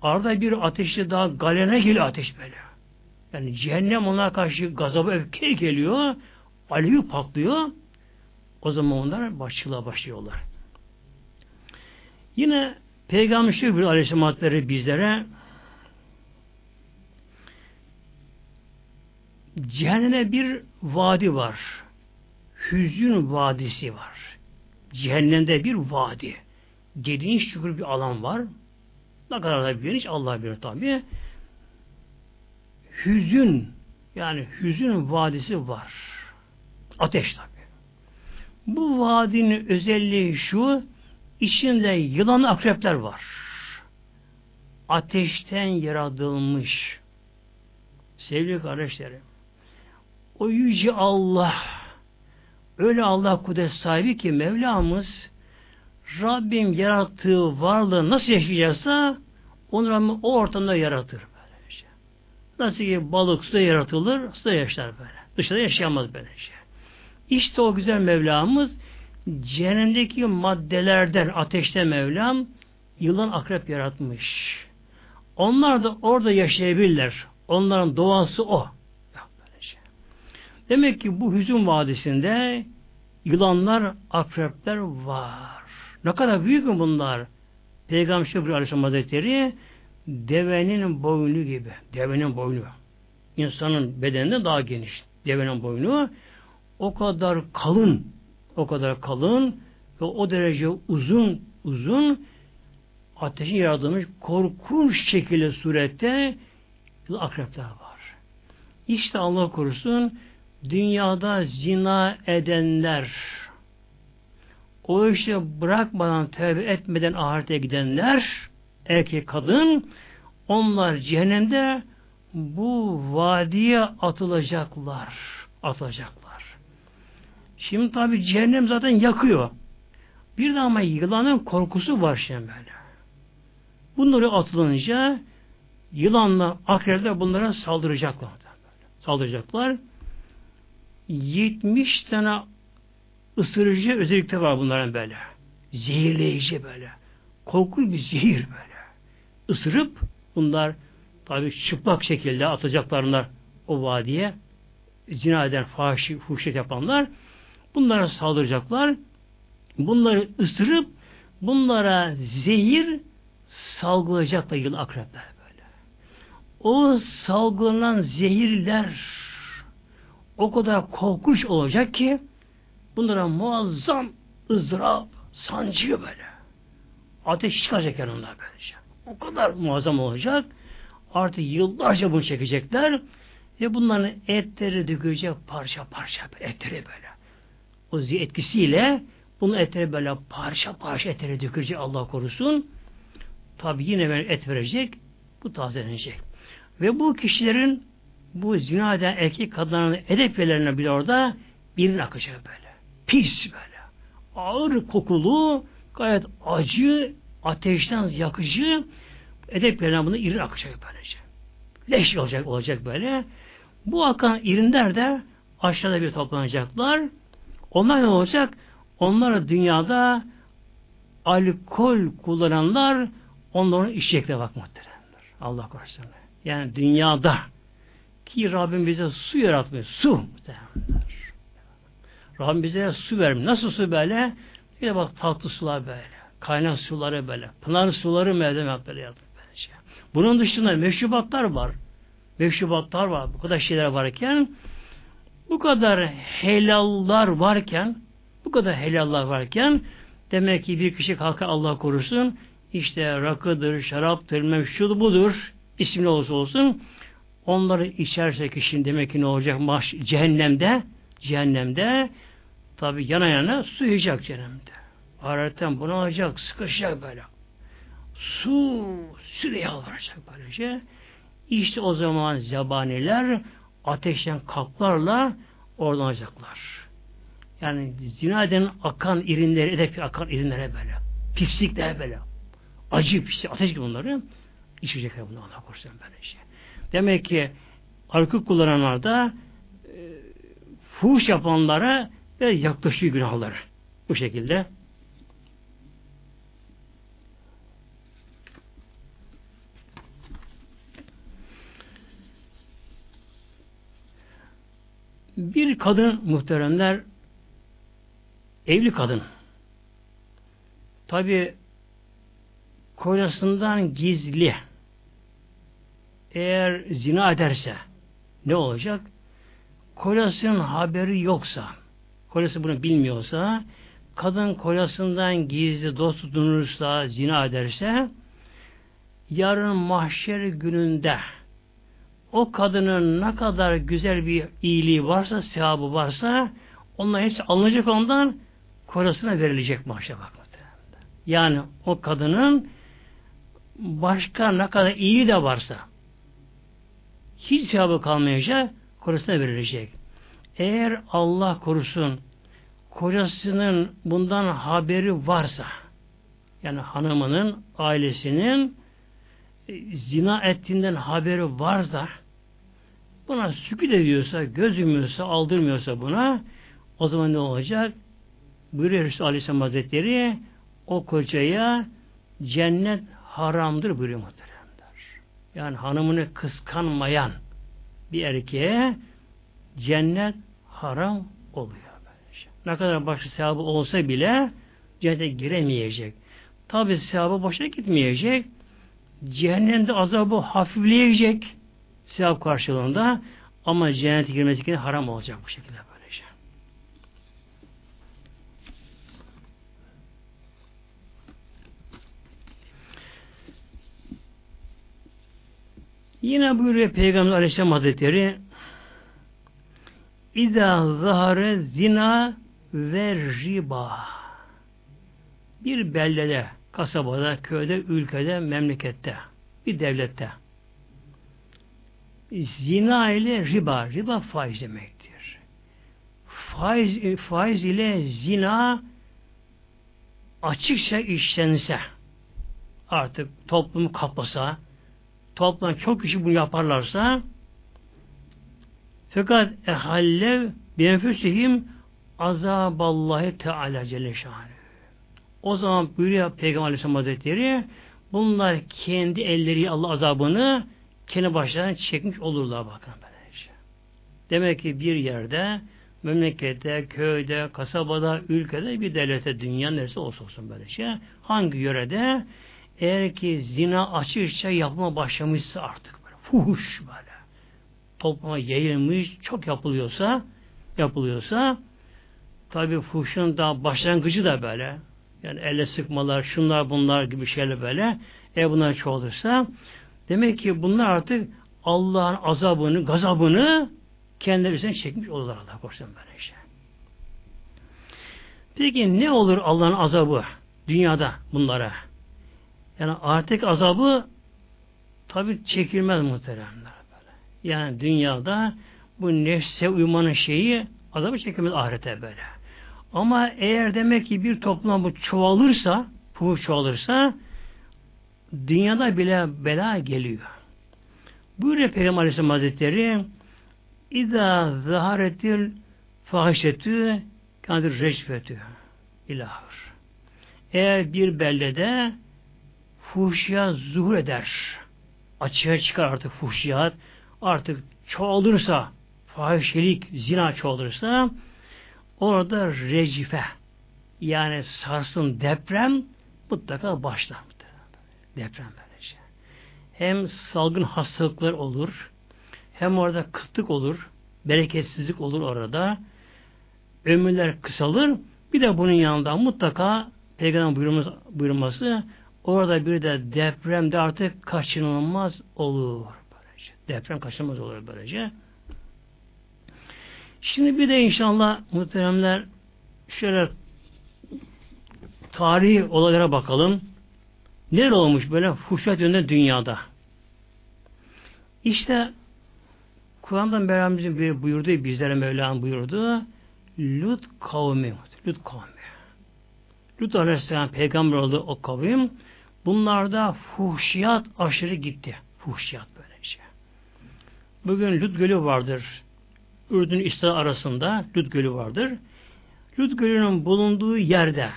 Arada bir ateşli daha galene geliyor ateş böyle. Yani cehennem ona karşı gazaba öfke geliyor. Alevi patlıyor. O zaman onlar başçılığa başlıyorlar. Yine Peygamber şu bir aleyhisselam bizlere cehenneme bir vadi var. Hüzün vadisi var. Cehennemde bir vadi. Geniş çukur bir alan var. Ne kadar da geniş Allah bilir tabi. Hüzün yani hüzün vadisi var. Ateş tabi. Bu vadinin özelliği şu içinde yılan akrepler var. Ateşten yaratılmış. Sevgili kardeşlerim o yüce Allah öyle Allah kudret sahibi ki Mevlamız Rabbim yarattığı varlığı nasıl yaşayacaksa onu Rabbim o ortamda yaratır. Böyle şey. Nasıl ki balık suda yaratılır, suda yaşar böyle. Dışarıda yaşayamaz böyle şey. İşte o güzel Mevlamız cehennemdeki maddelerden ateşte Mevlam yılan akrep yaratmış. Onlar da orada yaşayabilirler. Onların doğası o. Demek ki bu hüzün vadisinde yılanlar, akrepler var. Ne kadar büyük mü bunlar? Peygamber Şebrü Aleyhisselam Hazretleri devenin boynu gibi. Devenin boynu. İnsanın bedeninde daha geniş. Devenin boynu o kadar kalın o kadar kalın ve o derece uzun uzun ateşin yaratılmış korkunç şekilde surette akrepler var. İşte Allah korusun dünyada zina edenler, o işi bırakmadan, tövbe etmeden ahirete gidenler, erkek kadın, onlar cehennemde bu vadiye atılacaklar. Atılacaklar. Şimdi tabi cehennem zaten yakıyor. Bir de ama yılanın korkusu var şimdi böyle. Bunları atılınca yılanla akrepler bunlara saldıracaklar. Saldıracaklar. 70 tane ısırıcı özellikle var bunların böyle. Zehirleyici böyle. Korkunç bir zehir böyle. Isırıp bunlar tabi çıplak şekilde atacaklarlar o vadiye zina eden, fahiş, fuhşet yapanlar bunlara saldıracaklar. Bunları ısırıp bunlara zehir salgılayacaklar yıl akrepler böyle. O salgılanan zehirler o kadar korkunç olacak ki bunlara muazzam ızdırap, sancıyor böyle. Ateş çıkacak yanında böylece. O kadar muazzam olacak. Artık yıllarca bunu çekecekler ve bunların etleri dökülecek parça parça etleri böyle. O etkisiyle bunun etleri böyle parça parça etleri dökülecek Allah korusun. Tabi yine ben et verecek. Bu tazelenecek. Ve bu kişilerin bu zina eden erkek kadınların edep bile orada birin akacak böyle. Pis böyle. Ağır kokulu, gayet acı, ateşten yakıcı edep yerine bunu irin akacak böylece. Leş olacak olacak böyle. Bu akan irinler de aşağıda bir toplanacaklar. Onlar ne olacak? Onlar dünyada alkol kullananlar onların içecekler bak muhteremler. Allah korusun. Yani dünyada ki Rabbim bize su yaratmış. Su muhteremler. Rabbim bize su vermiş. Nasıl su böyle? Bir de bak tatlı sular böyle. Kaynak suları böyle. Pınar suları merdiven böyle yaptı. Bunun dışında meşrubatlar var. Meşrubatlar var. Bu kadar şeyler varken bu kadar helallar varken bu kadar helallar varken demek ki bir kişi kalkar Allah korusun işte rakıdır, şaraptır, mevşul budur ismi olursa olsun onları içerse kişinin demek ki ne olacak? Maş, cehennemde cehennemde tabi yana yana su yiyecek cehennemde. Araten bunu alacak, sıkışacak böyle. Su, süre yalvaracak böylece. İşte o zaman zebaniler ateşten kaplarla oradan alacaklar. Yani zina eden akan irinleri, edep akan irinlere böyle. Pislikler böyle. Acı pislik, ateş gibi bunları içecekler bunu Allah korusun böyle şey. Demek ki alkol kullananlar da e, fuhuş yapanlara ve yaklaşıyor günahları. Bu şekilde. Bir kadın muhteremler evli kadın tabi kocasından gizli eğer zina ederse ne olacak? Kocasının haberi yoksa kocası bunu bilmiyorsa kadın kocasından gizli dost tutunursa zina ederse yarın mahşer gününde o kadının ne kadar güzel bir iyiliği varsa, sevabı varsa onlar hepsi alınacak ondan korasına verilecek maaşa bak. Yani o kadının başka ne kadar iyi de varsa hiç sevabı kalmayacak korasına verilecek. Eğer Allah korusun kocasının bundan haberi varsa yani hanımının ailesinin e, zina ettiğinden haberi varsa buna sükut ediyorsa, göz yumuyorsa, aldırmıyorsa buna o zaman ne olacak? Buyuruyor Resulü Aleyhisselam Hazretleri o kocaya cennet haramdır buyuruyor muhteremler. Yani hanımını kıskanmayan bir erkeğe cennet haram oluyor. Ne kadar başka sevabı olsa bile cennete giremeyecek. Tabi sevabı boşa gitmeyecek. Cehennemde azabı hafifleyecek sevap karşılığında ama cennete girmesi haram olacak bu şekilde böylece. Yine buyuruyor Peygamber Aleyhisselam Hazretleri İza zahare zina ve riba bir beldede, kasabada, köyde, ülkede, memlekette, bir devlette zina ile riba, riba faiz demektir. Faiz, faiz ile zina açıkça işlense artık toplumu kaplasa toplum çok kişi bunu yaparlarsa fakat ehallev bienfüsihim azaballahi teala celle O zaman buyuruyor Peygamber Aleyhisselam Hazretleri bunlar kendi elleri Allah azabını kendi başlarına çekmiş olurlar bakın böylece. Demek ki bir yerde memlekette, köyde, kasabada, ülkede bir devlete, dünya neresi olsa olsun böyle şey. Hangi yörede eğer ki zina açıkça yapma başlamışsa artık böyle fuhuş böyle topluma yayılmış çok yapılıyorsa yapılıyorsa tabi fuhuşun da başlangıcı da böyle yani elle sıkmalar, şunlar bunlar gibi şeyler böyle eğer bunlar çoğalırsa Demek ki bunlar artık Allah'ın azabını, gazabını kendileri üzerine çekmiş olurlar Allah korusun böyle işte. Peki ne olur Allah'ın azabı dünyada bunlara? Yani artık azabı tabi çekilmez muhteremler. Yani dünyada bu nefse uymanın şeyi azabı çekemez ahirete böyle. Ama eğer demek ki bir topluma bu çoğalırsa, fuhuş çoğalırsa dünyada bile bela geliyor. Buyuruyor Peygamber Aleyhisselam Hazretleri İza zaharetil fahişetü kandır reşfetü ilahır. Eğer bir beldede fuhşiyat zuhur eder, açığa çıkar artık fuhşiyat, artık çoğalırsa, fahişelik, zina çoğalırsa, orada recife, yani sarsın deprem mutlaka başlar. Deprem böylece. Hem salgın hastalıklar olur, hem orada kıtlık olur, bereketsizlik olur orada, ömürler kısalır, bir de bunun yanında mutlaka Peygamber buyurması, buyurması orada bir de depremde artık kaçınılmaz olur. Deprem kaçınılmaz olur böylece. Şimdi bir de inşallah muhteremler şöyle tarihi olaylara bakalım. Neler olmuş böyle fuşat yönde dünyada? İşte Kur'an'dan Mevlamızın bir buyurduğu, bizlere Mevlam buyurdu. Lut kavmi. Lut kavmi. Lut Aleyhisselam peygamber oldu o kavim. Bunlarda fuhşiyat aşırı gitti. Fuhşiyat böylece. Bugün Lut Gölü vardır. Ürdün İsrail arasında Lut Gölü vardır. Lut Gölü'nün bulunduğu yerde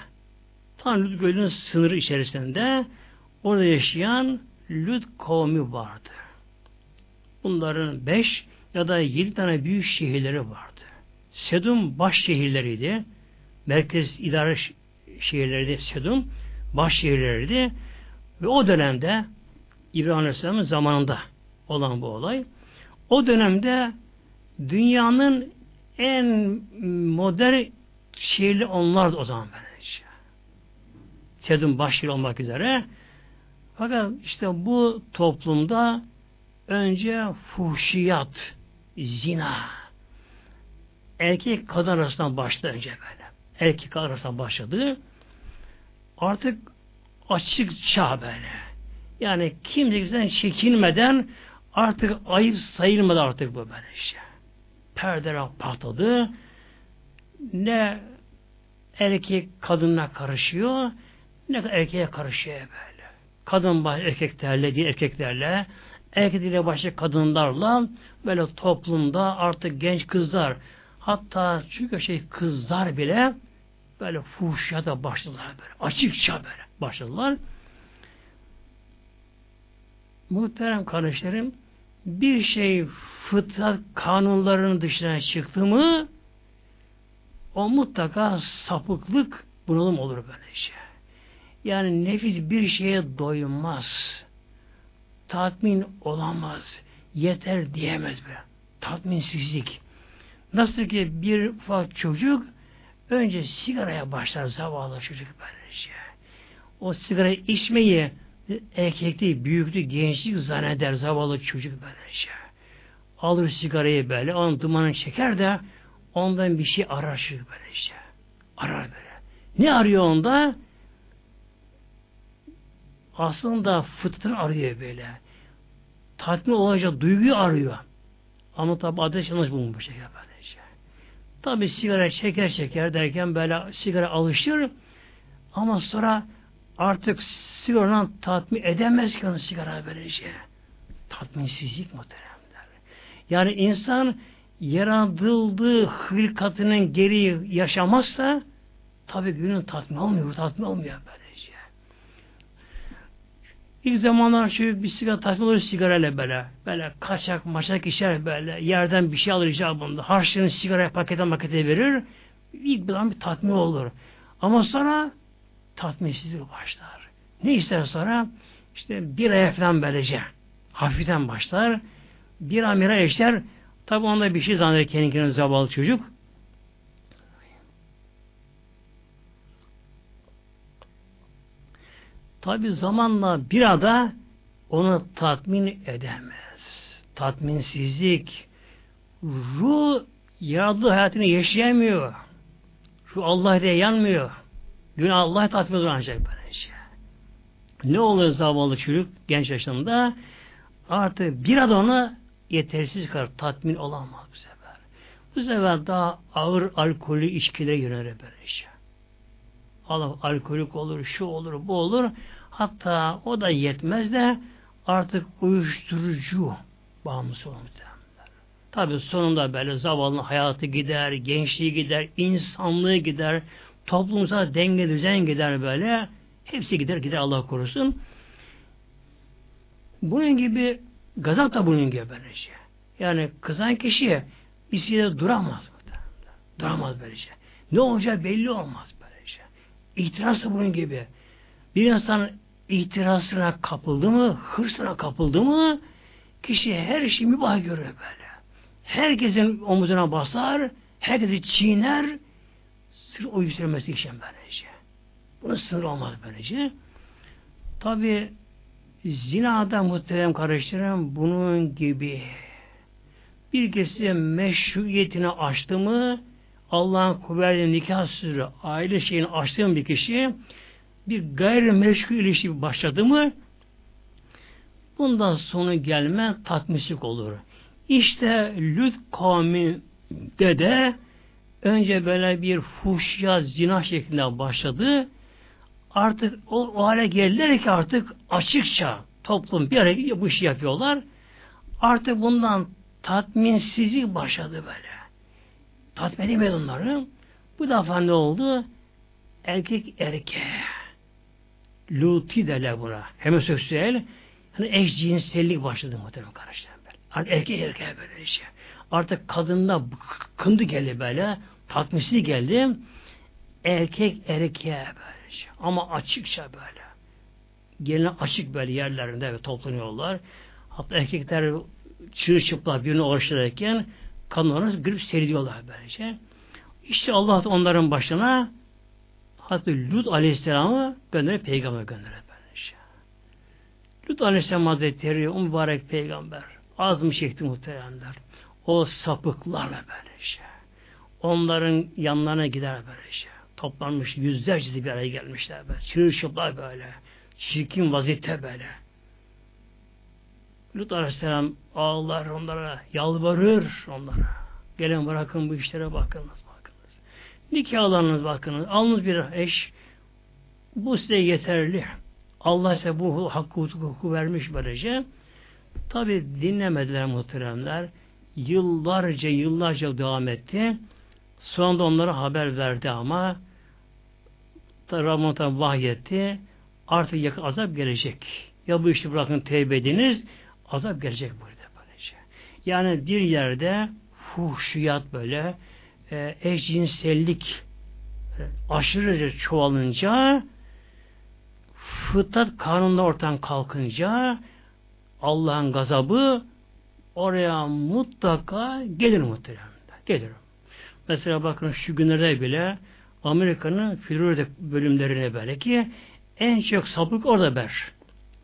tam Lut Gölü'nün sınırı içerisinde orada yaşayan Lut kavmi vardı. Bunların beş ya da yedi tane büyük şehirleri vardı. Sedum baş şehirleriydi. Merkez idare şehirleriydi Sedum. Baş şehirleriydi. Ve o dönemde İbrahim Aleyhisselam'ın zamanında olan bu olay. O dönemde dünyanın en modern şehirli onlardı o zaman böylece. Sedum baş şehir olmak üzere. Fakat işte bu toplumda önce fuhşiyat, zina, erkek kadın arasından başladı önce böyle. Erkek kadın arasından başladı. Artık açıkça böyle. Yani kimseden çekinmeden artık ayıp sayılmadı artık bu böyle işte. Perdeler patladı. Ne erkek kadınla karışıyor ne erkeğe karışıyor böyle. Kadın baş erkeklerle değil erkeklerle erkeklerle başka kadınlarla böyle toplumda artık genç kızlar hatta çünkü şey kızlar bile böyle fuhşiyata başladılar böyle. Açıkça böyle başladılar. Muhterem kardeşlerim bir şey fıtrat kanunlarının dışına çıktı mı o mutlaka sapıklık bunalım olur böyle şey. Yani nefis bir şeye doymaz. Tatmin olamaz. Yeter diyemez böyle. Tatminsizlik. Nasıl ki bir ufak çocuk önce sigaraya başlar zavallı çocuk böylece. O sigara içmeyi erkekliği, büyüklük, gençlik zanneder zavallı çocuk böylece. Alır sigarayı böyle, onun dumanını çeker de ondan bir şey arar böylece. Arar böyle. Ne arıyor onda? Aslında fıtratını arıyor böyle. Tatmin olacak duyguyu arıyor. Ama tabi ateş yanlış bulunmuş şeker böylece. Tabi sigara çeker çeker derken böyle sigara alışır ama sonra artık sigaradan tatmin edemez ki onu sigara böylece. Tatminsizlik muhteremler. Yani insan yaratıldığı hırkatının geri yaşamazsa tabi günün tatmin olmuyor, tatmin olmuyor böylece. İlk zamanlar şu bir sigara tatmin olur sigarayla böyle. Böyle kaçak maçak işer böyle. Yerden bir şey alır icabında. Harçlığını sigaraya pakete makete verir. İlk bir bir tatmin olur. Ama sonra tatminsizlik başlar. Ne ister sonra? İşte bir aya falan böylece. Hafiften başlar. Bir amira eşler. Tabi onda bir şey zanneder kendine zavallı çocuk. Tabi zamanla bir ada onu tatmin edemez. Tatminsizlik, ruh yaradığı hayatını yaşayamıyor. Ruh Allah diye yanmıyor. Gün Allah tatmin olur ancak böylece. Ne oluyor zavallı çocuk genç yaşında? Artık bir onu yetersiz kadar tatmin olamaz bu sefer. Bu sefer daha ağır alkolü içkilere yönelir böyle şey. Allah alkolik olur, şu olur, bu olur. Hatta o da yetmez de artık uyuşturucu bağımlısı olur. Tabi sonunda böyle zavallı hayatı gider, gençliği gider, insanlığı gider, toplumsal denge düzen gider böyle. Hepsi gider gider Allah korusun. Bunun gibi gazap da bunun gibi böylece. Yani kızan kişiye bir şeyde duramaz mı? Duramaz böylece. Ne olacağı belli olmaz böylece. İhtiras da bunun gibi. Bir insan ihtirasına kapıldı mı, hırsına kapıldı mı, kişi her şeyi mübah görür böyle. Herkesin omuzuna basar, herkesi çiğner, sır o yükselmesi için böylece. Bunun sınır olmaz böylece. Tabi zinada muhterem kardeşlerim bunun gibi bir kişi meşruiyetini açtı mı Allah'ın kuvvetli nikah sürü aile şeyini açtığım bir kişi bir gayrimeşru ilişki başladı mı bundan sonu gelme tatmislik olur. İşte Lüt kavminde de önce böyle bir fuşya zina şeklinde başladı. Artık o, o hale geldiler ki artık açıkça toplum bir araya bu işi yapıyorlar. Artık bundan tatminsizlik başladı böyle. Tatmin edemedi onları. Bu defa ne oldu? Erkek erkeğe. Luti derler buna. Homoseksüel. Hani eşcinsellik başladı muhtemelen kardeşlerim. Hani erkek erkeğe böyle şey. Artık kadında kındı geldi böyle. Tatminsiz geldi. Erkek erkeğe böyle şey. Ama açıkça böyle. Gelin açık böyle yerlerinde ve toplanıyorlar. Hatta erkekler çırçıplak birini oruçlarken kadınlarını girip seyrediyorlar böylece. İşte Allah onların başına hatta Lut Aleyhisselam'ı gönderip peygamber gönderir böylece. Lut Aleyhisselam Hazretleri o mübarek peygamber az mı çekti muhteremler. O sapıklarla böylece. Onların yanlarına gider böylece. Toplanmış yüzlerce bir araya gelmişler böyle. Çırçıplar böyle. Çirkin vaziyette böyle. Lut Aleyhisselam ağlar onlara, yalvarır onlara. Gelin bırakın bu işlere bakınız, bakınız. Nikahlarınız bakınız, alınız bir eş, bu size yeterli. Allah size bu hakkı hukuku vermiş böylece. Tabi dinlemediler muhteremler. Yıllarca yıllarca devam etti. Sonunda onlara haber verdi ama Rabbim vahyetti. Artık yakın azap gelecek. Ya bu işi bırakın tevbe ediniz azap gelecek burada böylece. Yani bir yerde fuhşiyat böyle e, eşcinsellik e, aşırı çoğalınca fıtrat kanunda ortadan kalkınca Allah'ın gazabı oraya mutlaka gelir muhtemelen. Gelir. Mesela bakın şu günlerde bile Amerika'nın Florida bölümlerine böyle ki en çok sapık orada ber.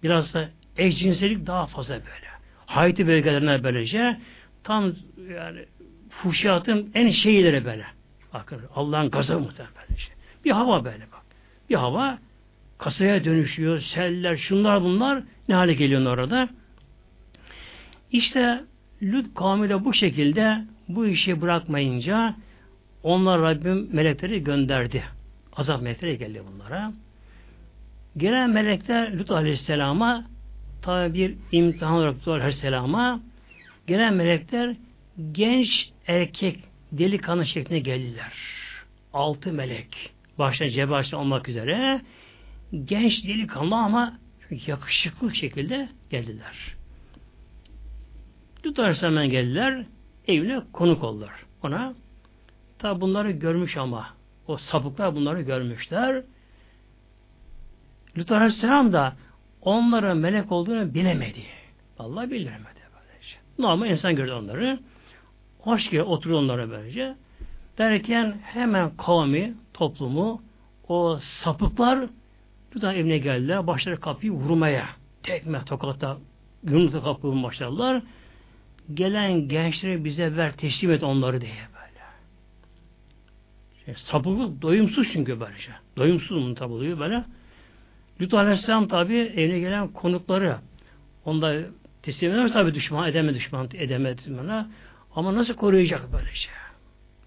Biraz da eşcinsellik daha fazla böyle. Hayti bölgelerine böylece tam yani fuşiyatın en şeyleri böyle. Bakın Allah'ın gazabı muhtemelen böylece. Bir hava böyle bak. Bir hava kasaya dönüşüyor, seller, şunlar bunlar ne hale geliyor orada? İşte Lut kavmi de bu şekilde bu işi bırakmayınca onlar Rabbim melekleri gönderdi. Azap melekleri geldi bunlara. Gelen melekler Lut Aleyhisselam'a tabi bir imtihan olarak Lut Aleyhisselam'a gelen melekler genç erkek delikanlı şeklinde geldiler. Altı melek. Başta Cebrail olmak üzere genç delikanlı ama yakışıklı şekilde geldiler. Lut Aleyhisselam'a geldiler. Evine konuk oldular. Ona tabi bunları görmüş ama o sapıklar bunları görmüşler. Lut Aleyhisselam da onların melek olduğunu bilemedi. Allah bildiremedi. Böylece. Normal insan gördü onları. Hoş geldin oturuyor onlara böylece. Derken hemen kavmi, toplumu, o sapıklar tane evine geldiler. Başları kapıyı vurmaya. Tekme, tokata, yumrukla kapıyı başladılar gelen gençleri bize ver teslim et onları diye Şey, sapıklık doyumsuz çünkü böylece. Doyumsuz mu tabi oluyor böyle. Lut Aleyhisselam tabi evine gelen konukları onda Teslim edemez tabi düşman, edemez düşman, edemez bana. Ama nasıl koruyacak böyle şey?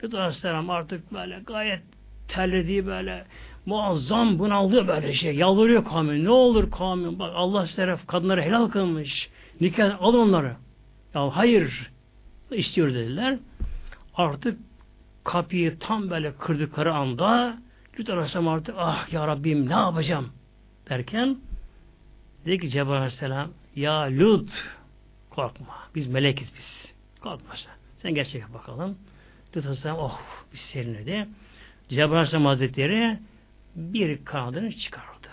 Lut Aleyhisselam artık böyle gayet terlediği böyle muazzam bunaldı böyle şey. Yalvarıyor kavmin. Ne olur kavmin. Bak Allah size kadınları helal kılmış. Nikah alın onları. Ya hayır istiyor dediler. Artık kapıyı tam böyle kırdıkları anda Lut Aleyhisselam artık ah ya Rabbim ne yapacağım derken dedi ki Cebrail Aleyhisselam ya Lut korkma. Biz melekiz biz. Korkma sen. Sen gerçek bakalım. Lut Aleyhisselam oh bir serinledi. Cebrail Aleyhisselam Hazretleri bir kanadını çıkardı.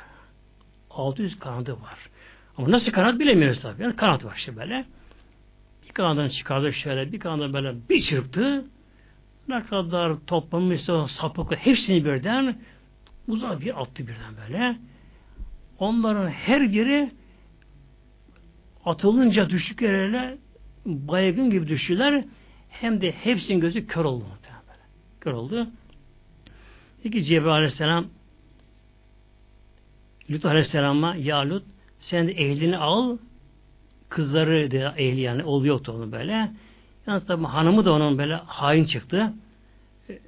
600 kanadı var. Ama nasıl kanat bilemiyoruz tabii. Yani kanat var işte böyle. Bir kanadını çıkardı şöyle, bir kanadını böyle bir çırptı. Ne kadar toplamışsa sapıklı hepsini birden uzak bir attı birden böyle. Onların her biri atılınca düşük yerlerine baygın gibi düştüler. Hem de hepsinin gözü kör oldu. Böyle. Kör oldu. Peki Cebrail Aleyhisselam Lut Aleyhisselam'a ya Lut sen de ehlini al kızları da ehli yani oğlu yoktu onun böyle. Yalnız tabi hanımı da onun böyle hain çıktı. E,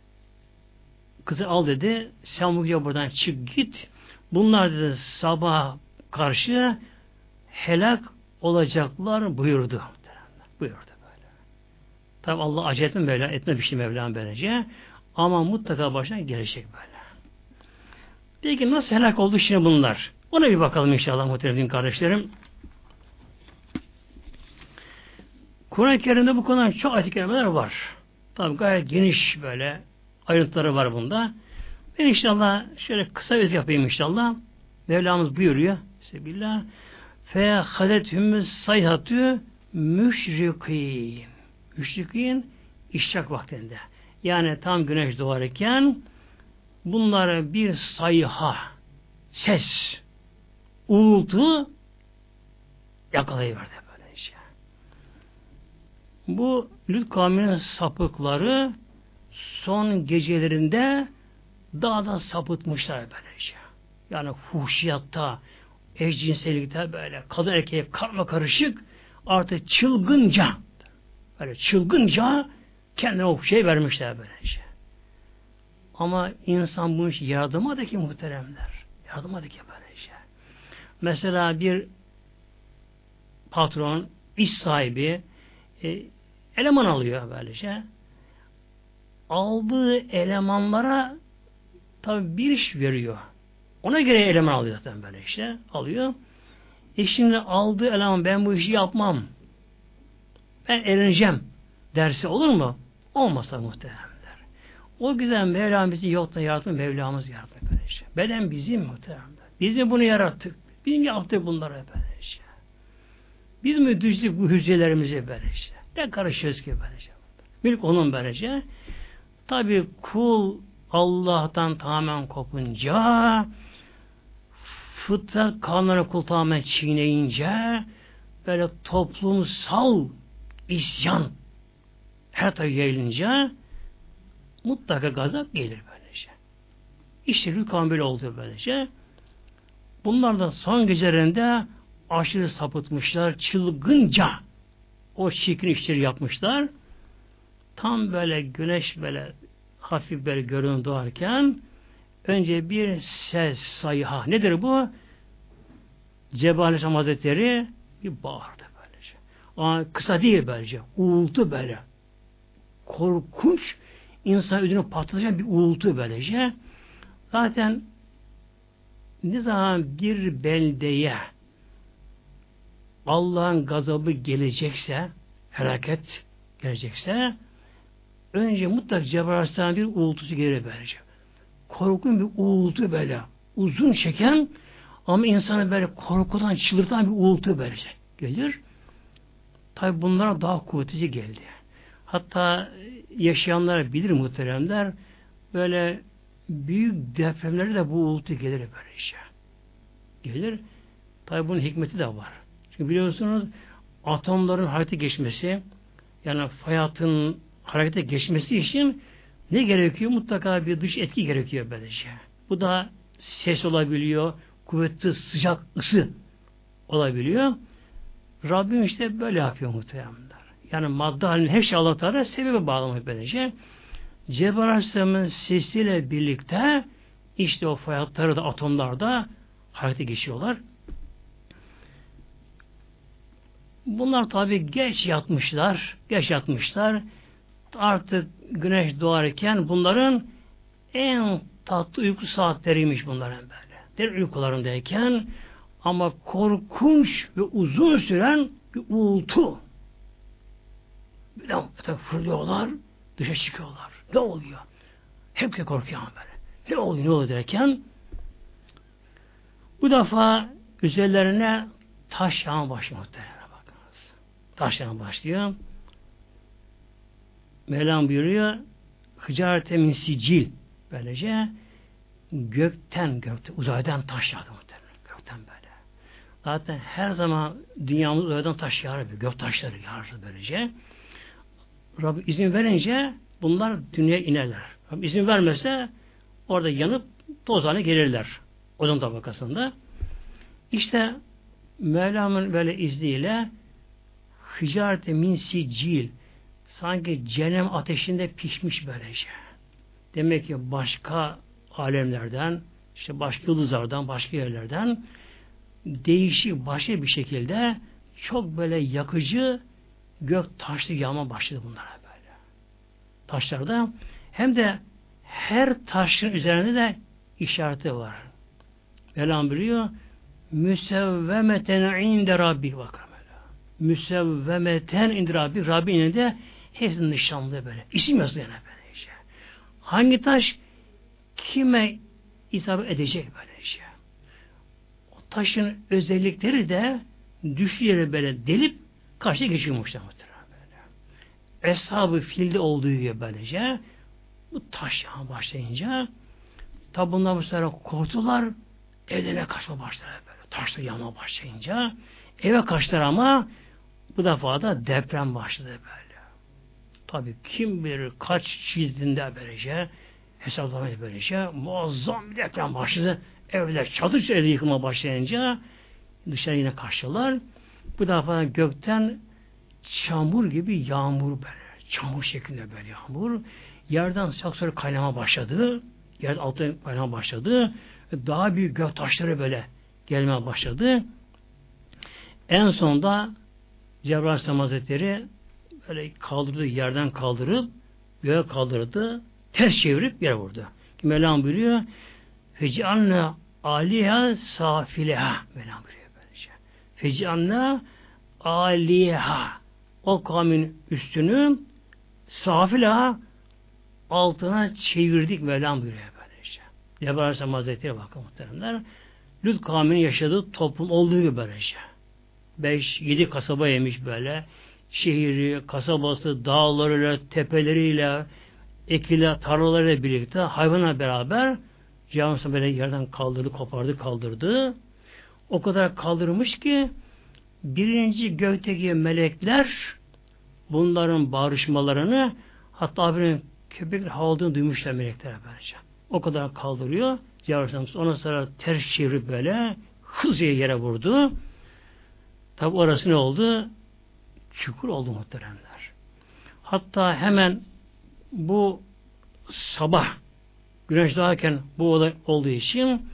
kızı al dedi. Sen bu gece buradan çık git. Bunlar dedi sabah karşı helak olacaklar buyurdu. Buyurdu böyle. Tabi Allah acele etme Mevla, etme bir şey Mevlam böylece. Ama mutlaka başına gelecek böyle. Peki nasıl helak oldu şimdi bunlar? Ona bir bakalım inşallah muhtemelen kardeşlerim. Kur'an-ı Kerim'de bu konuda çok ayet kelimeler var. Tabi gayet geniş böyle ayrıntıları var bunda. Ben inşallah şöyle kısa öz yapayım inşallah. Mevlamız buyuruyor. Sebillah. Fe hadethümüz sayhatü müşrikin. Müşrikin işrak vaktinde. Yani tam güneş doğarken bunlara bir sayha ses uğultu yakalayıverdi. Bu Lüt kavminin sapıkları son gecelerinde daha da sapıtmışlar böyle şey. Yani fuhşiyatta, eşcinselikte böyle kadın erkeğe karma karışık artık çılgınca böyle çılgınca kendine o şey vermişler böyle şey. Ama insan bu işi yardımadı ki muhteremler. Yardımadı ki böyle şey. Mesela bir patron, iş sahibi e, eleman alıyor böylece. Aldığı elemanlara tabi bir iş veriyor. Ona göre eleman alıyor zaten böyle işte. Alıyor. E şimdi aldığı eleman ben bu işi yapmam. Ben erineceğim dersi olur mu? Olmasa muhteremler. O güzel Mevlam bizi yoktan yaratma Mevlamız yaratma böylece. Beden bizim muhteremler. Biz bunu yarattık. Biz mi yaptık bunları böylece? Biz mi düştük bu hücrelerimizi böylece? Ne karışıyoruz ki böylece? Mülk onun böylece. Tabi kul Allah'tan tamamen kopunca fıtrat kanunu kul tamamen çiğneyince böyle toplumsal isyan her tarafı yayılınca mutlaka gazap gelir böylece. İşte Rükan böyle oldu böylece. Bunlar da son gecelerinde aşırı sapıtmışlar, çılgınca o şirkin işleri yapmışlar. Tam böyle güneş böyle hafif böyle görün doğarken önce bir ses sayha. Nedir bu? Cebrail Aleyhisselam Hazretleri bir bağırdı böylece. Ama kısa değil böylece. Uğultu böyle. Korkunç insan ödünü patlatacak bir uğultu böylece. Zaten ne zaman bir beldeye Allah'ın gazabı gelecekse, felaket gelecekse, önce mutlaka Cebrail bir uğultusu gelir böylece. Korkun bir uğultu böyle. Uzun çeken ama insanı böyle korkudan çıldırtan bir uğultu böylece gelir. Tabi bunlara daha kuvvetli geldi. Hatta yaşayanlar bilir muhteremler böyle büyük depremlerde de bu uğultu gelir böyle işte. Gelir. Tabi bunun hikmeti de var. Çünkü biliyorsunuz atomların harekete geçmesi yani hayatın harekete geçmesi için ne gerekiyor? Mutlaka bir dış etki gerekiyor böylece. Bu da ses olabiliyor, kuvvetli sıcak ısı olabiliyor. Rabbim işte böyle yapıyor muhteremler. Yani madde halinin her şey Allah Teala sebebe bağlamak böylece. Cebrail Aleyhisselam'ın sesiyle birlikte işte o fayatları da atomlarda harekete geçiyorlar. Bunlar tabi geç yatmışlar. Geç yatmışlar. Artık güneş doğarken bunların en tatlı uyku saatleriymiş bunların böyle. Der uykularındayken ama korkunç ve uzun süren bir uğultu. Birden fırlıyorlar, dışa çıkıyorlar. Ne oluyor? Hep korkuyor böyle. Ne oluyor, ne oluyor derken bu defa üzerlerine taş yağma başlıyor muhtemelen bakınız. Taş yağma başlıyor. Mevlam buyuruyor hıcarete min sicil böylece gökten gökten uzaydan taş yağdı muhtemelen. Gökten böyle. Zaten her zaman dünyamız uzaydan taş yağar. Gök taşları yağar böylece. Rabbi izin verince bunlar dünyaya inerler. Rabbi izin vermezse orada yanıp toz haline gelirler. Ozon tabakasında. İşte Mevlam'ın böyle izniyle hıcarete min sicil sanki cehennem ateşinde pişmiş böylece. Demek ki başka alemlerden, işte başka yıldızlardan, başka yerlerden değişik başka bir şekilde çok böyle yakıcı gök taşlı yağma başladı bunlara böyle. Taşlarda hem de her taşın üzerinde de işareti var. Velam biliyor müsevvemeten inde Rabbi böyle. Müsevvemeten inde Rabbi. Rabbi'nin de hepsi nişanlı böyle. İsim yazıyor yani böyle işte. Hangi taş kime isabet edecek böyle şey. O taşın özellikleri de yere böyle delip karşıya geçiyormuş böyle. Eshab-ı filde olduğu gibi böylece bu taş yağma başlayınca tabi bunlar bu sefer korktular evlerine kaçma başladılar böyle. Taşla yağma başlayınca eve kaçtılar ama bu defa da deprem başladı böyle. Tabi kim bilir kaç çizdinde böylece hesaplamayı böylece muazzam bir deprem başladı. Evler çatır çatır yıkılma başlayınca dışarı yine karşılar. Bu defa gökten çamur gibi yağmur böyle. Çamur şeklinde böyle yağmur. Yerden sıcak sonra kaynama başladı. Yer altı kaynama başladı. Daha büyük gök taşları böyle gelmeye başladı. En sonunda Cebrail Aleyhisselam Hazretleri böyle kaldırdı, yerden kaldırıp göğe kaldırdı, ters çevirip yere vurdu. Mevlam buyuruyor Feci'anne aliha safileha Mevlam buyuruyor böylece. Feci'anne aliha o kavmin üstünü safileha altına çevirdik Mevlam buyuruyor böylece. Cebrail Aleyhisselam Hazretleri bakın muhteremler. Lüt kavminin yaşadığı toplum olduğu gibi böylece. Beş, yedi kasaba yemiş böyle. Şehri, kasabası, dağlarıyla, tepeleriyle, ekiyle, tarlalarıyla birlikte hayvana beraber Cevap böyle yerden kaldırdı, kopardı, kaldırdı. O kadar kaldırmış ki birinci gökteki melekler bunların bağırışmalarını hatta birinin köpekler havaldığını duymuşlar melekler böylece. O kadar kaldırıyor. Cevap ona sonra ters çevirip böyle hızlıca yere vurdu. Tabi orası ne oldu? Çukur oldu muhteremler. Hatta hemen bu sabah güneş doğarken bu olay olduğu için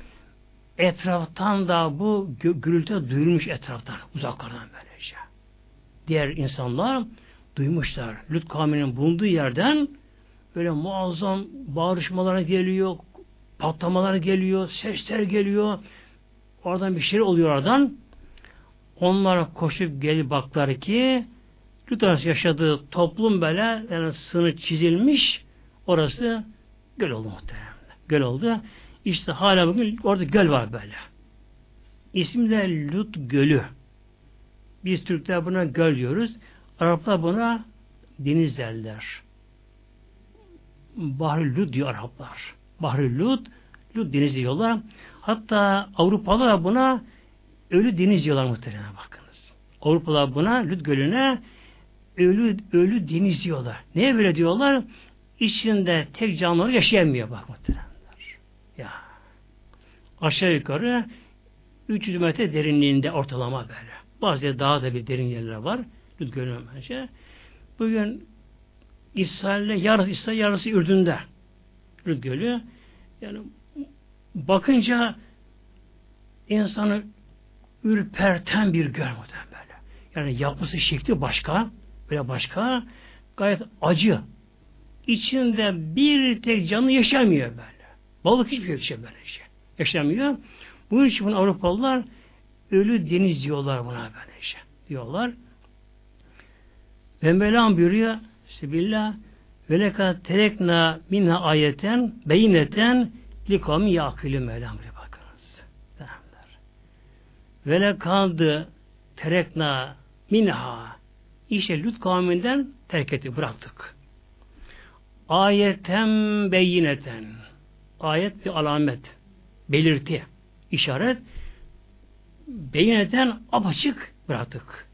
etraftan da bu gürültü duyulmuş etraftan uzaklardan böylece. Diğer insanlar duymuşlar. Lüt kavminin bulunduğu yerden böyle muazzam bağırışmalar geliyor, patlamalar geliyor, sesler geliyor. Oradan bir şey oluyor oradan. Onlar koşup gelip baklar ki Lüt yaşadığı toplum böyle yani sınır çizilmiş orası göl oldu muhtemelen. Göl oldu. İşte hala bugün orada göl var böyle. İsmi de Lut Gölü. Biz Türkler buna göl diyoruz. Araplar buna deniz derler. Bahri Lut diyor Araplar. Bahri Lut, Lut deniz diyorlar. Hatta Avrupalılar buna ölü deniz diyorlar muhtemelen bakınız. Avrupalılar buna Lut Gölü'ne ölü ölü deniz diyorlar. Neye böyle diyorlar? İçinde tek canlı yaşayamıyor bak muhtemelen. Aşağı yukarı 300 metre derinliğinde ortalama böyle. Bazı daha da bir derin yerler var. Lut Gölü bence. Bugün İsrail'le yarısı İsrail yarısı Ürdün'de. Lut Gölü. Yani bakınca insanı ürperten bir göl böyle. Yani yapısı şekli başka, böyle başka, gayet acı. İçinde bir tek canlı yaşamıyor böyle. Balık hiçbir şey böyle şey. Yaşamıyor. Bunun için bunu Avrupalılar ölü deniz diyorlar buna böyle şey. Diyorlar. Ve Mevlam buyuruyor Sebillah ve leka terekna minha ayeten beyineten likam yakülü Mevlam bakınız. Ve lekaddı terekna minha işte Lut kavminden terk etti, bıraktık. Ayeten beyineten ayet bir alamet, belirti, işaret beyineten apaçık bıraktık.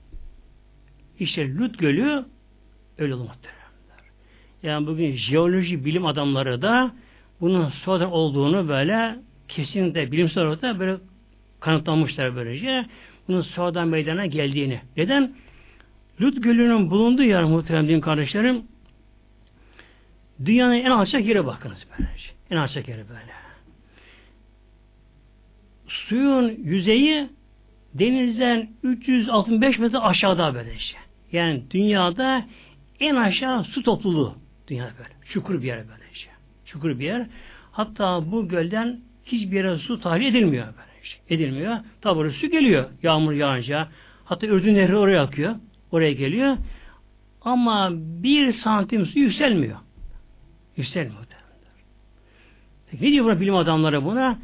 İşte Lut Gölü öyle muhteremler. Yani bugün jeoloji bilim adamları da bunun sonradan olduğunu böyle kesinlikle bilimsel olarak da böyle kanıtlamışlar böylece. Bunun sonradan meydana geldiğini. Neden? Lut Gölü'nün bulunduğu yer muhterem din kardeşlerim dünyanın en alçak yere bakınız böylece. En alçak yeri böyle. Suyun yüzeyi denizden 365 metre aşağıda böylece. Yani dünyada en aşağı su topluluğu dünyada böyle. Çukur bir yer böylece. Çukur bir yer. Hatta bu gölden hiçbir yere su tahliye edilmiyor böylece. Edilmiyor. Tabi su geliyor yağmur yağınca. Hatta Ürdün Nehri oraya akıyor. Oraya geliyor. Ama bir santim su yükselmiyor. Yükselmiyor. Peki ne diyor buna bilim adamları buna?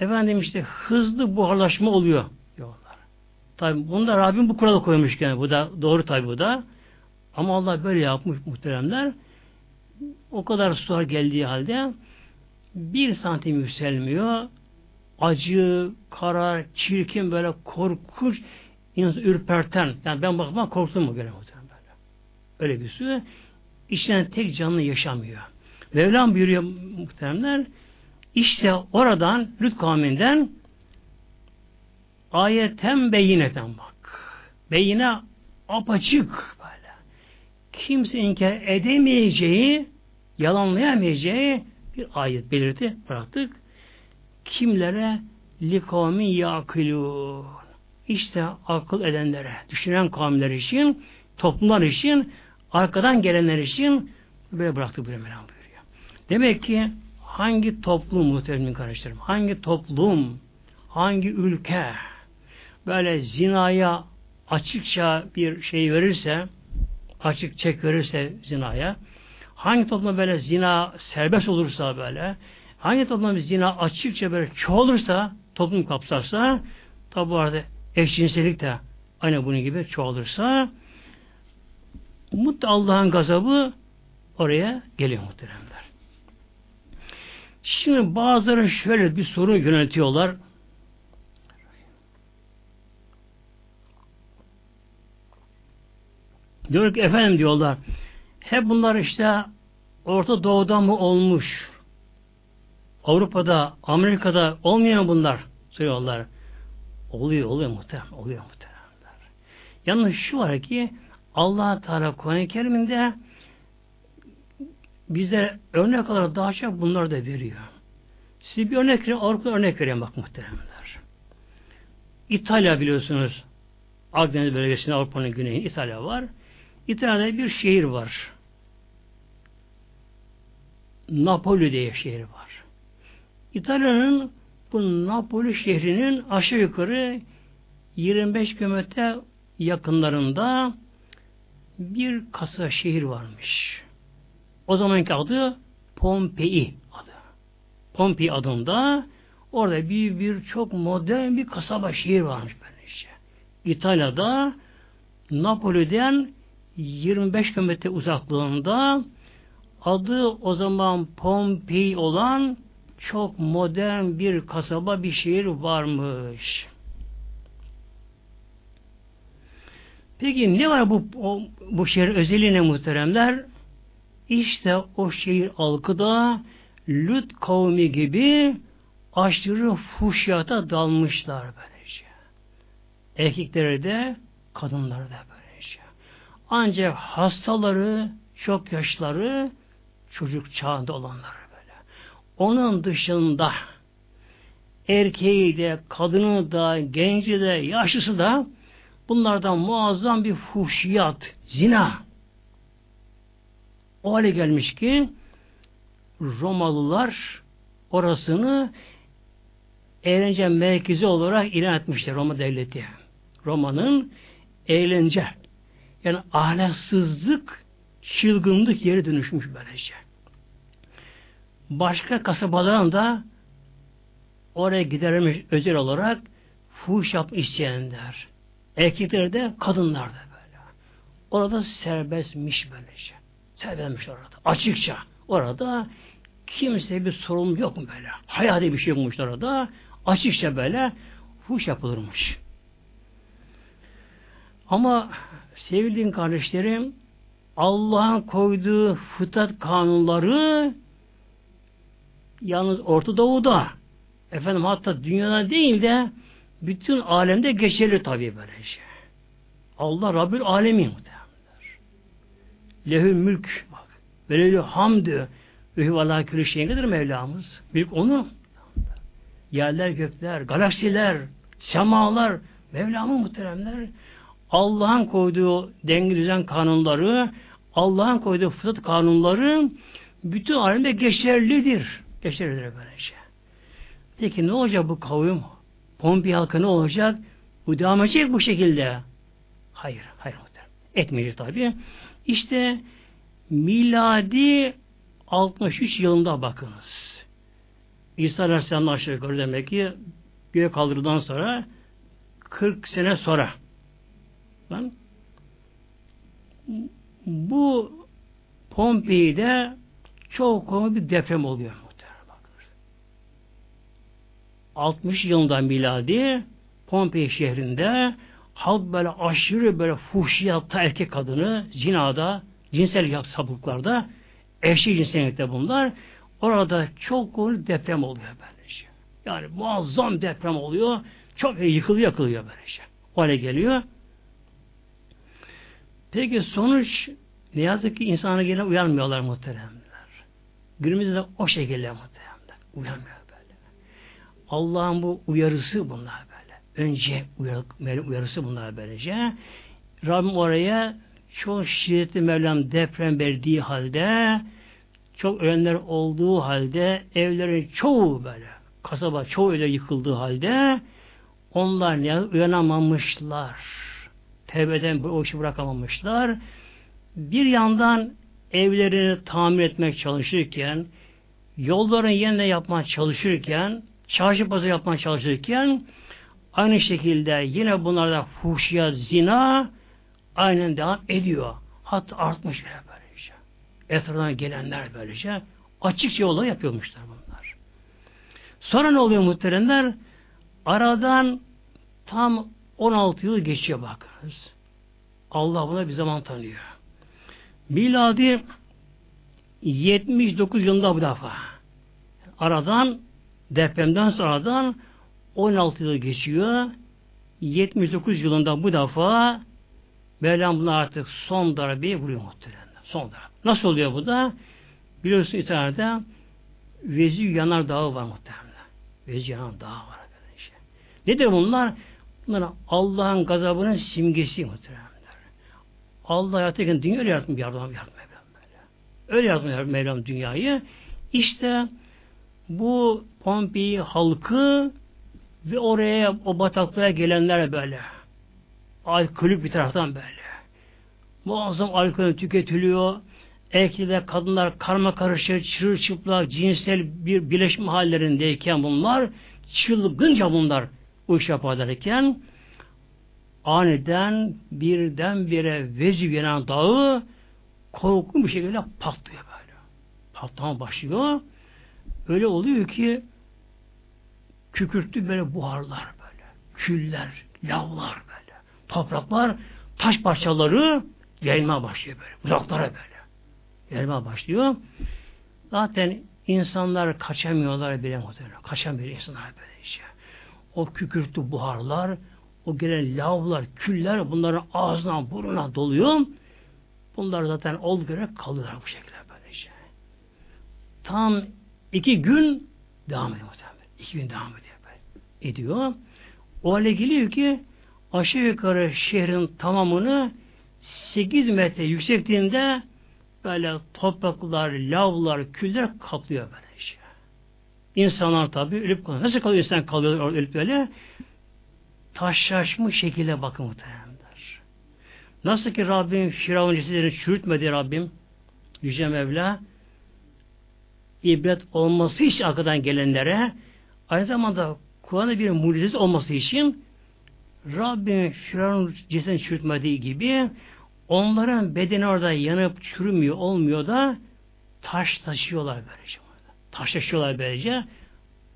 Efendim işte hızlı buharlaşma oluyor diyorlar. Tabi bunda Rabbim bu kuralı koymuş yani bu da doğru tabi bu da. Ama Allah böyle yapmış muhteremler. O kadar sular geldiği halde bir santim yükselmiyor. Acı, kara, çirkin böyle korkunç insanı ürperten. Yani ben bakma korktum mu göre muhterem böyle. Öyle bir su. İçinden tek canlı yaşamıyor. Mevlam buyuruyor muhteremler işte oradan Lüt kavminden ayetem beyineten bak. Beyine apaçık böyle. Kimse inkar edemeyeceği, yalanlayamayacağı bir ayet belirti bıraktık. Kimlere likavmin yakilun. İşte akıl edenlere, düşünen kavimler için, toplumlar için, arkadan gelenler için böyle bıraktık böyle Mevlam buyuruyor. Demek ki hangi toplum muhtemelen kardeşlerim, hangi toplum, hangi ülke böyle zinaya açıkça bir şey verirse, açık çek verirse zinaya, hangi toplum böyle zina serbest olursa böyle, hangi toplum zina açıkça böyle çoğalırsa, toplum kapsarsa, tabi bu arada eşcinselik de aynı bunun gibi çoğalırsa, mutlu Allah'ın gazabı oraya geliyor muhteremler. Şimdi bazıları şöyle bir soru yöneltiyorlar. Diyor ki efendim diyorlar hep bunlar işte Orta Doğu'da mı olmuş? Avrupa'da, Amerika'da olmayan bunlar söylüyorlar. Oluyor, oluyor muhtemelen, oluyor muhtemelen. Yalnız şu var ki Allah Teala Kur'an-ı Kerim'inde bize örnek olarak daha çok bunlar da veriyor. Size bir örnek vereyim, Avrupa örnek vereyim bak muhteremler. İtalya biliyorsunuz Akdeniz bölgesinde Avrupa'nın güneyinde İtalya var. İtalya'da bir şehir var. Napoli diye şehir var. İtalya'nın bu Napoli şehrinin aşağı yukarı 25 kilometre yakınlarında bir kasa şehir varmış. O zamanki adı Pompei adı. Pompei adında orada bir, bir çok modern bir kasaba şehir varmış böyle işte. İtalya'da Napoli'den 25 kilometre uzaklığında adı o zaman Pompei olan çok modern bir kasaba bir şehir varmış. Peki ne var bu o, bu şehir özelliği ne muhteremler? İşte o şehir halkı Lüt kavmi gibi aşırı fuşyata dalmışlar böylece. Erkekleri de kadınları da böyle şey. Ancak hastaları, çok yaşları, çocuk çağında olanları böyle. Onun dışında erkeği de, kadını da, genci de, yaşlısı da bunlardan muazzam bir fuhşiyat, zina. O hale gelmiş ki Romalılar orasını eğlence merkezi olarak ilan etmişler Roma devleti. Roma'nın eğlence yani ahlaksızlık çılgınlık yeri dönüşmüş böylece. Başka kasabaların da oraya giderilmiş özel olarak fuhuş yap isteyenler. Erkekler de kadınlar da böyle. Orada serbestmiş böylece. Serbestmiş orada. Açıkça. Orada kimse bir sorun yok mu böyle? Hayali bir şey yokmuş orada. Açıkça böyle fuhuş yapılırmış. Ama sevdiğin kardeşlerim Allah'ın koyduğu fıtrat kanunları yalnız Orta Doğu'da efendim hatta dünyada değil de bütün alemde geçerli tabi böyle şey. Allah Rabbül Alemin muhtemelenler. Lehül mülk bak. Velelü hamdü ve hüvalâ külü şeyin nedir Mevlamız? Büyük onu. Yerler, gökler, galaksiler, semalar, Mevlamın muhteremler Allah'ın koyduğu denge düzen kanunları, Allah'ın koyduğu fıtrat kanunları bütün alemde geçerlidir. Geçerlidir böyle şey. Peki ne olacak bu kavim? Pompi halkı ne olacak? Bu devam edecek bu şekilde. Hayır, hayır. Etmeyecek tabi. İşte miladi 63 yılında bakınız. İsa Aleyhisselam'ın aşağı yukarı demek ki göğe kaldırdıktan sonra 40 sene sonra Lan, bu Pompei'de çok komik bir deprem oluyor. 60 yılında miladi Pompei şehrinde halk böyle aşırı böyle fuhşiyatta erkek kadını zinada, cinsel sapıklarda eşli cinsellikte bunlar orada çok deprem oluyor böylece. Yani muazzam deprem oluyor. Çok yıkılıyor yıkılıyor böylece. O hale geliyor. Peki sonuç ne yazık ki insana gene uyanmıyorlar muhteremler. Günümüzde de o şekilde muhteremler. Uyanmıyor. Allah'ın bu uyarısı bunlar böyle. Önce uyarı, uyarısı bunlar böylece. Rabbim oraya çok şiddetli Mevlam deprem verdiği halde çok ölenler olduğu halde evlerin çoğu böyle kasaba çoğu öyle yıkıldığı halde onlar ne uyanamamışlar tevbeden o işi bırakamamışlar. Bir yandan evlerini tamir etmek çalışırken, yolların yeniden yapmaya çalışırken, çarşı pazar yapmaya çalışırken, aynı şekilde yine bunlarda fuhşiyat, zina aynen devam ediyor. Hatta artmış bile böylece. Etrafından gelenler böylece açıkça yolda yapıyormuşlar bunlar. Sonra ne oluyor muhteremler? Aradan tam 16 yıl geçiyor bakınız. Allah buna bir zaman tanıyor. Miladi 79 yılında bu defa. Aradan depremden sonradan 16 yıl geçiyor. 79 yılında bu defa Mevlam buna artık son darbeyi vuruyor muhtemelen. Son darbe. Nasıl oluyor bu da? Biliyorsun İtalya'da Vezi Yanar Dağı var muhtemelen. Vezi Yanar Dağı var. Arkadaşlar. Nedir bunlar? Bunlar Allah'ın gazabının simgesi muhtemelen. Allah yaratırken dünya öyle yaratmış yardım yardım Mevlam böyle. Öyle yaratmış Mevlam dünyayı. İşte bu Pompei halkı ve oraya o bataklığa gelenler böyle. Alkolü bir taraftan böyle. Muazzam alkol tüketiliyor. Erkekler, kadınlar karma karışık, çırılçıplak, cinsel bir birleşme hallerindeyken bunlar çılgınca bunlar bu iş yaparlarken aniden birdenbire Vezir yanan dağı korkunç bir şekilde patlıyor böyle. Patlama başlıyor. Öyle oluyor ki kükürtlü böyle buharlar böyle. Küller, lavlar böyle. Topraklar, taş parçaları yayılmaya başlıyor böyle. Uzaklara böyle. Yayılmaya başlıyor. Zaten insanlar kaçamıyorlar bile muhtemelen. Kaçamıyor insanlar böyle işte o kükürtlü buharlar o gelen lavlar, küller bunların ağzına, burnuna doluyor. Bunlar zaten olduğu göre kalıyorlar bu şekilde böylece. Tam iki gün devam ediyor muhtemelen. İki gün devam ediyor. Böyle. Ediyor. O hale geliyor ki aşağı yukarı şehrin tamamını 8 metre yüksekliğinde böyle topraklar, lavlar, küller kaplıyor böyle işte. İnsanlar tabi ölüp kalıyor. Nasıl kalıyor insan kalıyor ölüp böyle? Taşlaşmış şekilde bakın muhtemelenler. Nasıl ki Rabbim Firavun cesedini çürütmedi Rabbim Yüce Mevla ibret olması için arkadan gelenlere aynı zamanda Kur'an'da bir mucize olması için Rabbim Firavun cesedini çürütmediği gibi onların bedeni orada yanıp çürümüyor olmuyor da taş taşıyorlar böylece. Taş taşıyorlar böylece.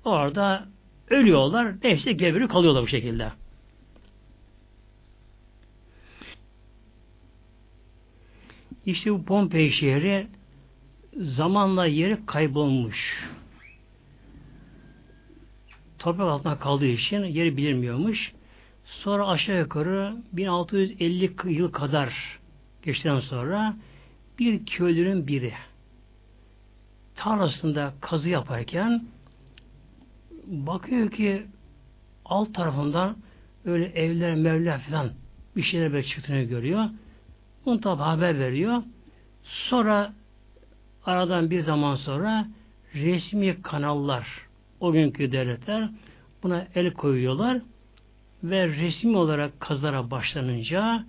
Orada ölüyorlar. Nefse geberi kalıyorlar bu şekilde. İşte bu Pompei şehri zamanla yeri kaybolmuş. Toprak altında kaldığı için yeri bilinmiyormuş. Sonra aşağı yukarı 1650 yıl kadar geçtikten sonra bir köylünün biri tarlasında kazı yaparken bakıyor ki alt tarafından öyle evler mevler falan bir şeyler böyle çıktığını görüyor. Bunu tabi haber veriyor. Sonra aradan bir zaman sonra resmi kanallar o günkü devletler buna el koyuyorlar ve resmi olarak kazara başlanınca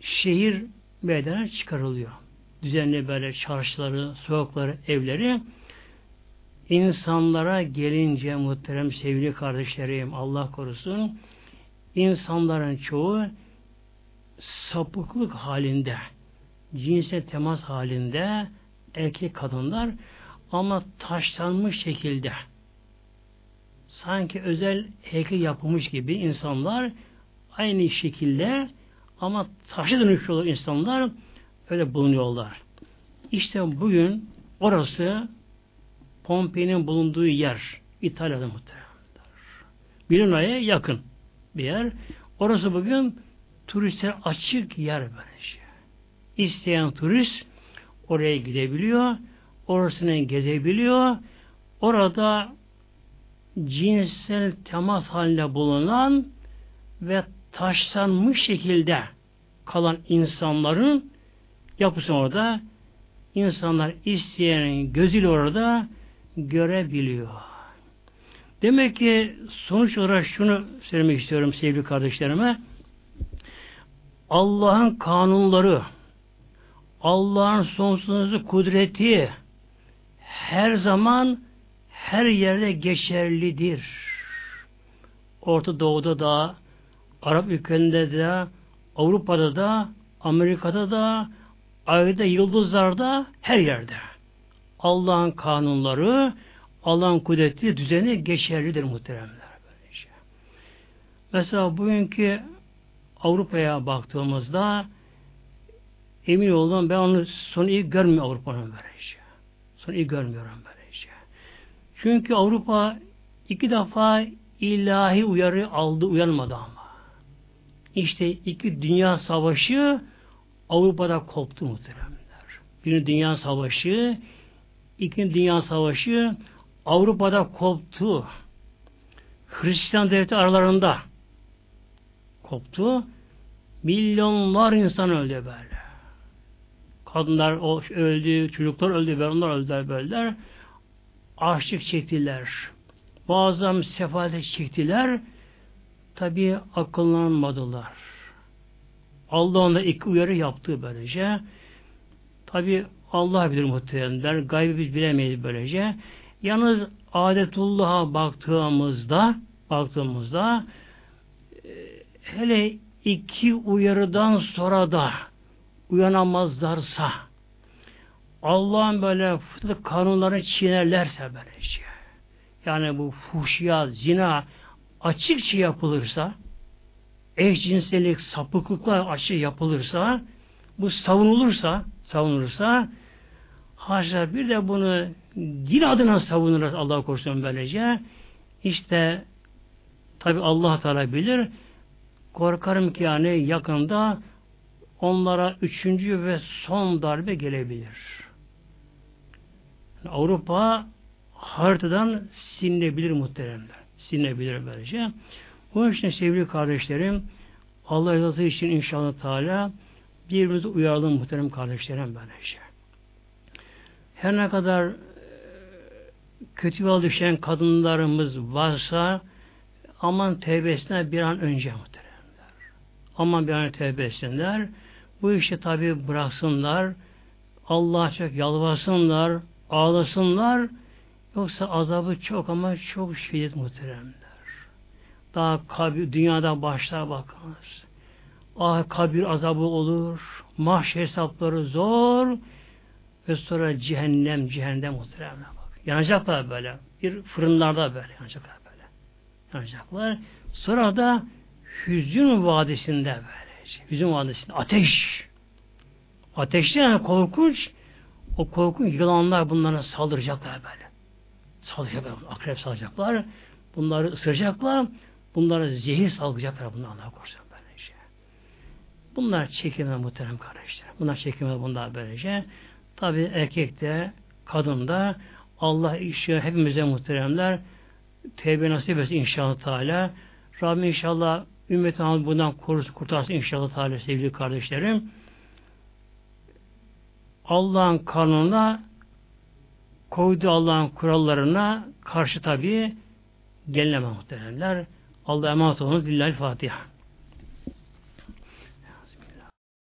şehir meydana çıkarılıyor. Düzenli böyle çarşıları, sokakları, evleri insanlara gelince muhterem sevgili kardeşlerim Allah korusun insanların çoğu sapıklık halinde cinsel temas halinde erkek kadınlar ama taşlanmış şekilde sanki özel heykel yapılmış gibi insanlar aynı şekilde ama taşa dönüşüyorlar insanlar öyle bulunuyorlar. İşte bugün orası Pompei'nin bulunduğu yer İtalya'da muhtemelen. Milano'ya yakın bir yer. Orası bugün turistler açık yer böylece. İsteyen turist oraya gidebiliyor. Orasını gezebiliyor. Orada cinsel temas halinde bulunan ve taşlanmış şekilde kalan insanların yapısını orada insanlar isteyen gözüyle orada görebiliyor. Demek ki sonuç olarak şunu söylemek istiyorum sevgili kardeşlerime. Allah'ın kanunları, Allah'ın sonsuz kudreti her zaman her yerde geçerlidir. Orta Doğu'da da, Arap ülkelerinde de, Avrupa'da da, Amerika'da da, ayda, yıldızlarda, her yerde. Allah'ın kanunları, Allah'ın kudreti, düzeni geçerlidir muhteremler. Mesela bugünkü Avrupa'ya baktığımızda emin oldum ben onu sonu iyi görmüyorum Avrupa'nın böylece. Sonu iyi görmüyorum böylece. Çünkü Avrupa iki defa ilahi uyarı aldı, uyanmadı ama. İşte iki dünya savaşı Avrupa'da koptu muhteremler. Bir dünya savaşı, ikinci dünya savaşı Avrupa'da koptu. Hristiyan devleti aralarında koptu. Milyonlar insan öldü böyle. Kadınlar öldü, çocuklar öldü, böyle, onlar öldüler böyle. Açlık çektiler. Bazı sefalet çektiler. Tabi akıllanmadılar. Allah onda ilk uyarı yaptı böylece. Tabi Allah bilir muhteremler. Gaybı biz bilemeyiz böylece. Yalnız adetullah'a baktığımızda baktığımızda e, hele iki uyarıdan sonra da uyanamazlarsa Allah'ın böyle fıtrat kanunlarını çiğnerlerse böylece yani bu fuhşiyat, zina açıkça yapılırsa eşcinsellik, sapıklıklar açık yapılırsa bu savunulursa savunulursa haşa bir de bunu din adına savunurlar Allah korusun böylece. İşte tabi Allah Teala bilir Korkarım ki yani yakında onlara üçüncü ve son darbe gelebilir. Avrupa haritadan silinebilir muhteremler. Silinebilir böylece. Bu için sevgili kardeşlerim Allah rızası için inşallah Teala birbirimizi uyaralım muhterem kardeşlerim böylece. Her ne kadar e, kötü yol düşen kadınlarımız varsa aman tevbesine bir an önce muhteremler. Aman bir an tevbesinler. Bu işi tabi bıraksınlar. Allah'a çok yalvarsınlar, ağlasınlar. Yoksa azabı çok ama çok şiddet muhteremler. Daha kabir, dünyada başlar bakınız. Ah kabir azabı olur. Mahşer hesapları zor. Ve sonra cehennem, cehennem muhteremler bak. Yanacaklar böyle. Bir fırınlarda böyle yanacaklar böyle. Yanacaklar. Sonra da hüzün vadisinde böylece. Hüzün vadisinde. Ateş. Ateşte yani korkunç. O korkunç yılanlar bunlara saldıracaklar böyle. Saldıracaklar. Akrep saldıracaklar. Bunları ısıracaklar. Bunlara zehir salgıcaklar bunlar Allah korusun böylece. Bunlar çekilmez muhterem kardeşler. Bunlar çekilmez bunlar böylece. Tabi erkekte, kadında Allah işi hepimize muhteremler tevbe nasip etsin inşallah Teala. Rabbim inşallah ümmet bundan korusun, kurtarsın inşallah Teala sevgili kardeşlerim. Allah'ın kanununa koyduğu Allah'ın kurallarına karşı tabi gelineme muhteremler. Allah'a emanet olunuz. Lillahi Fatiha.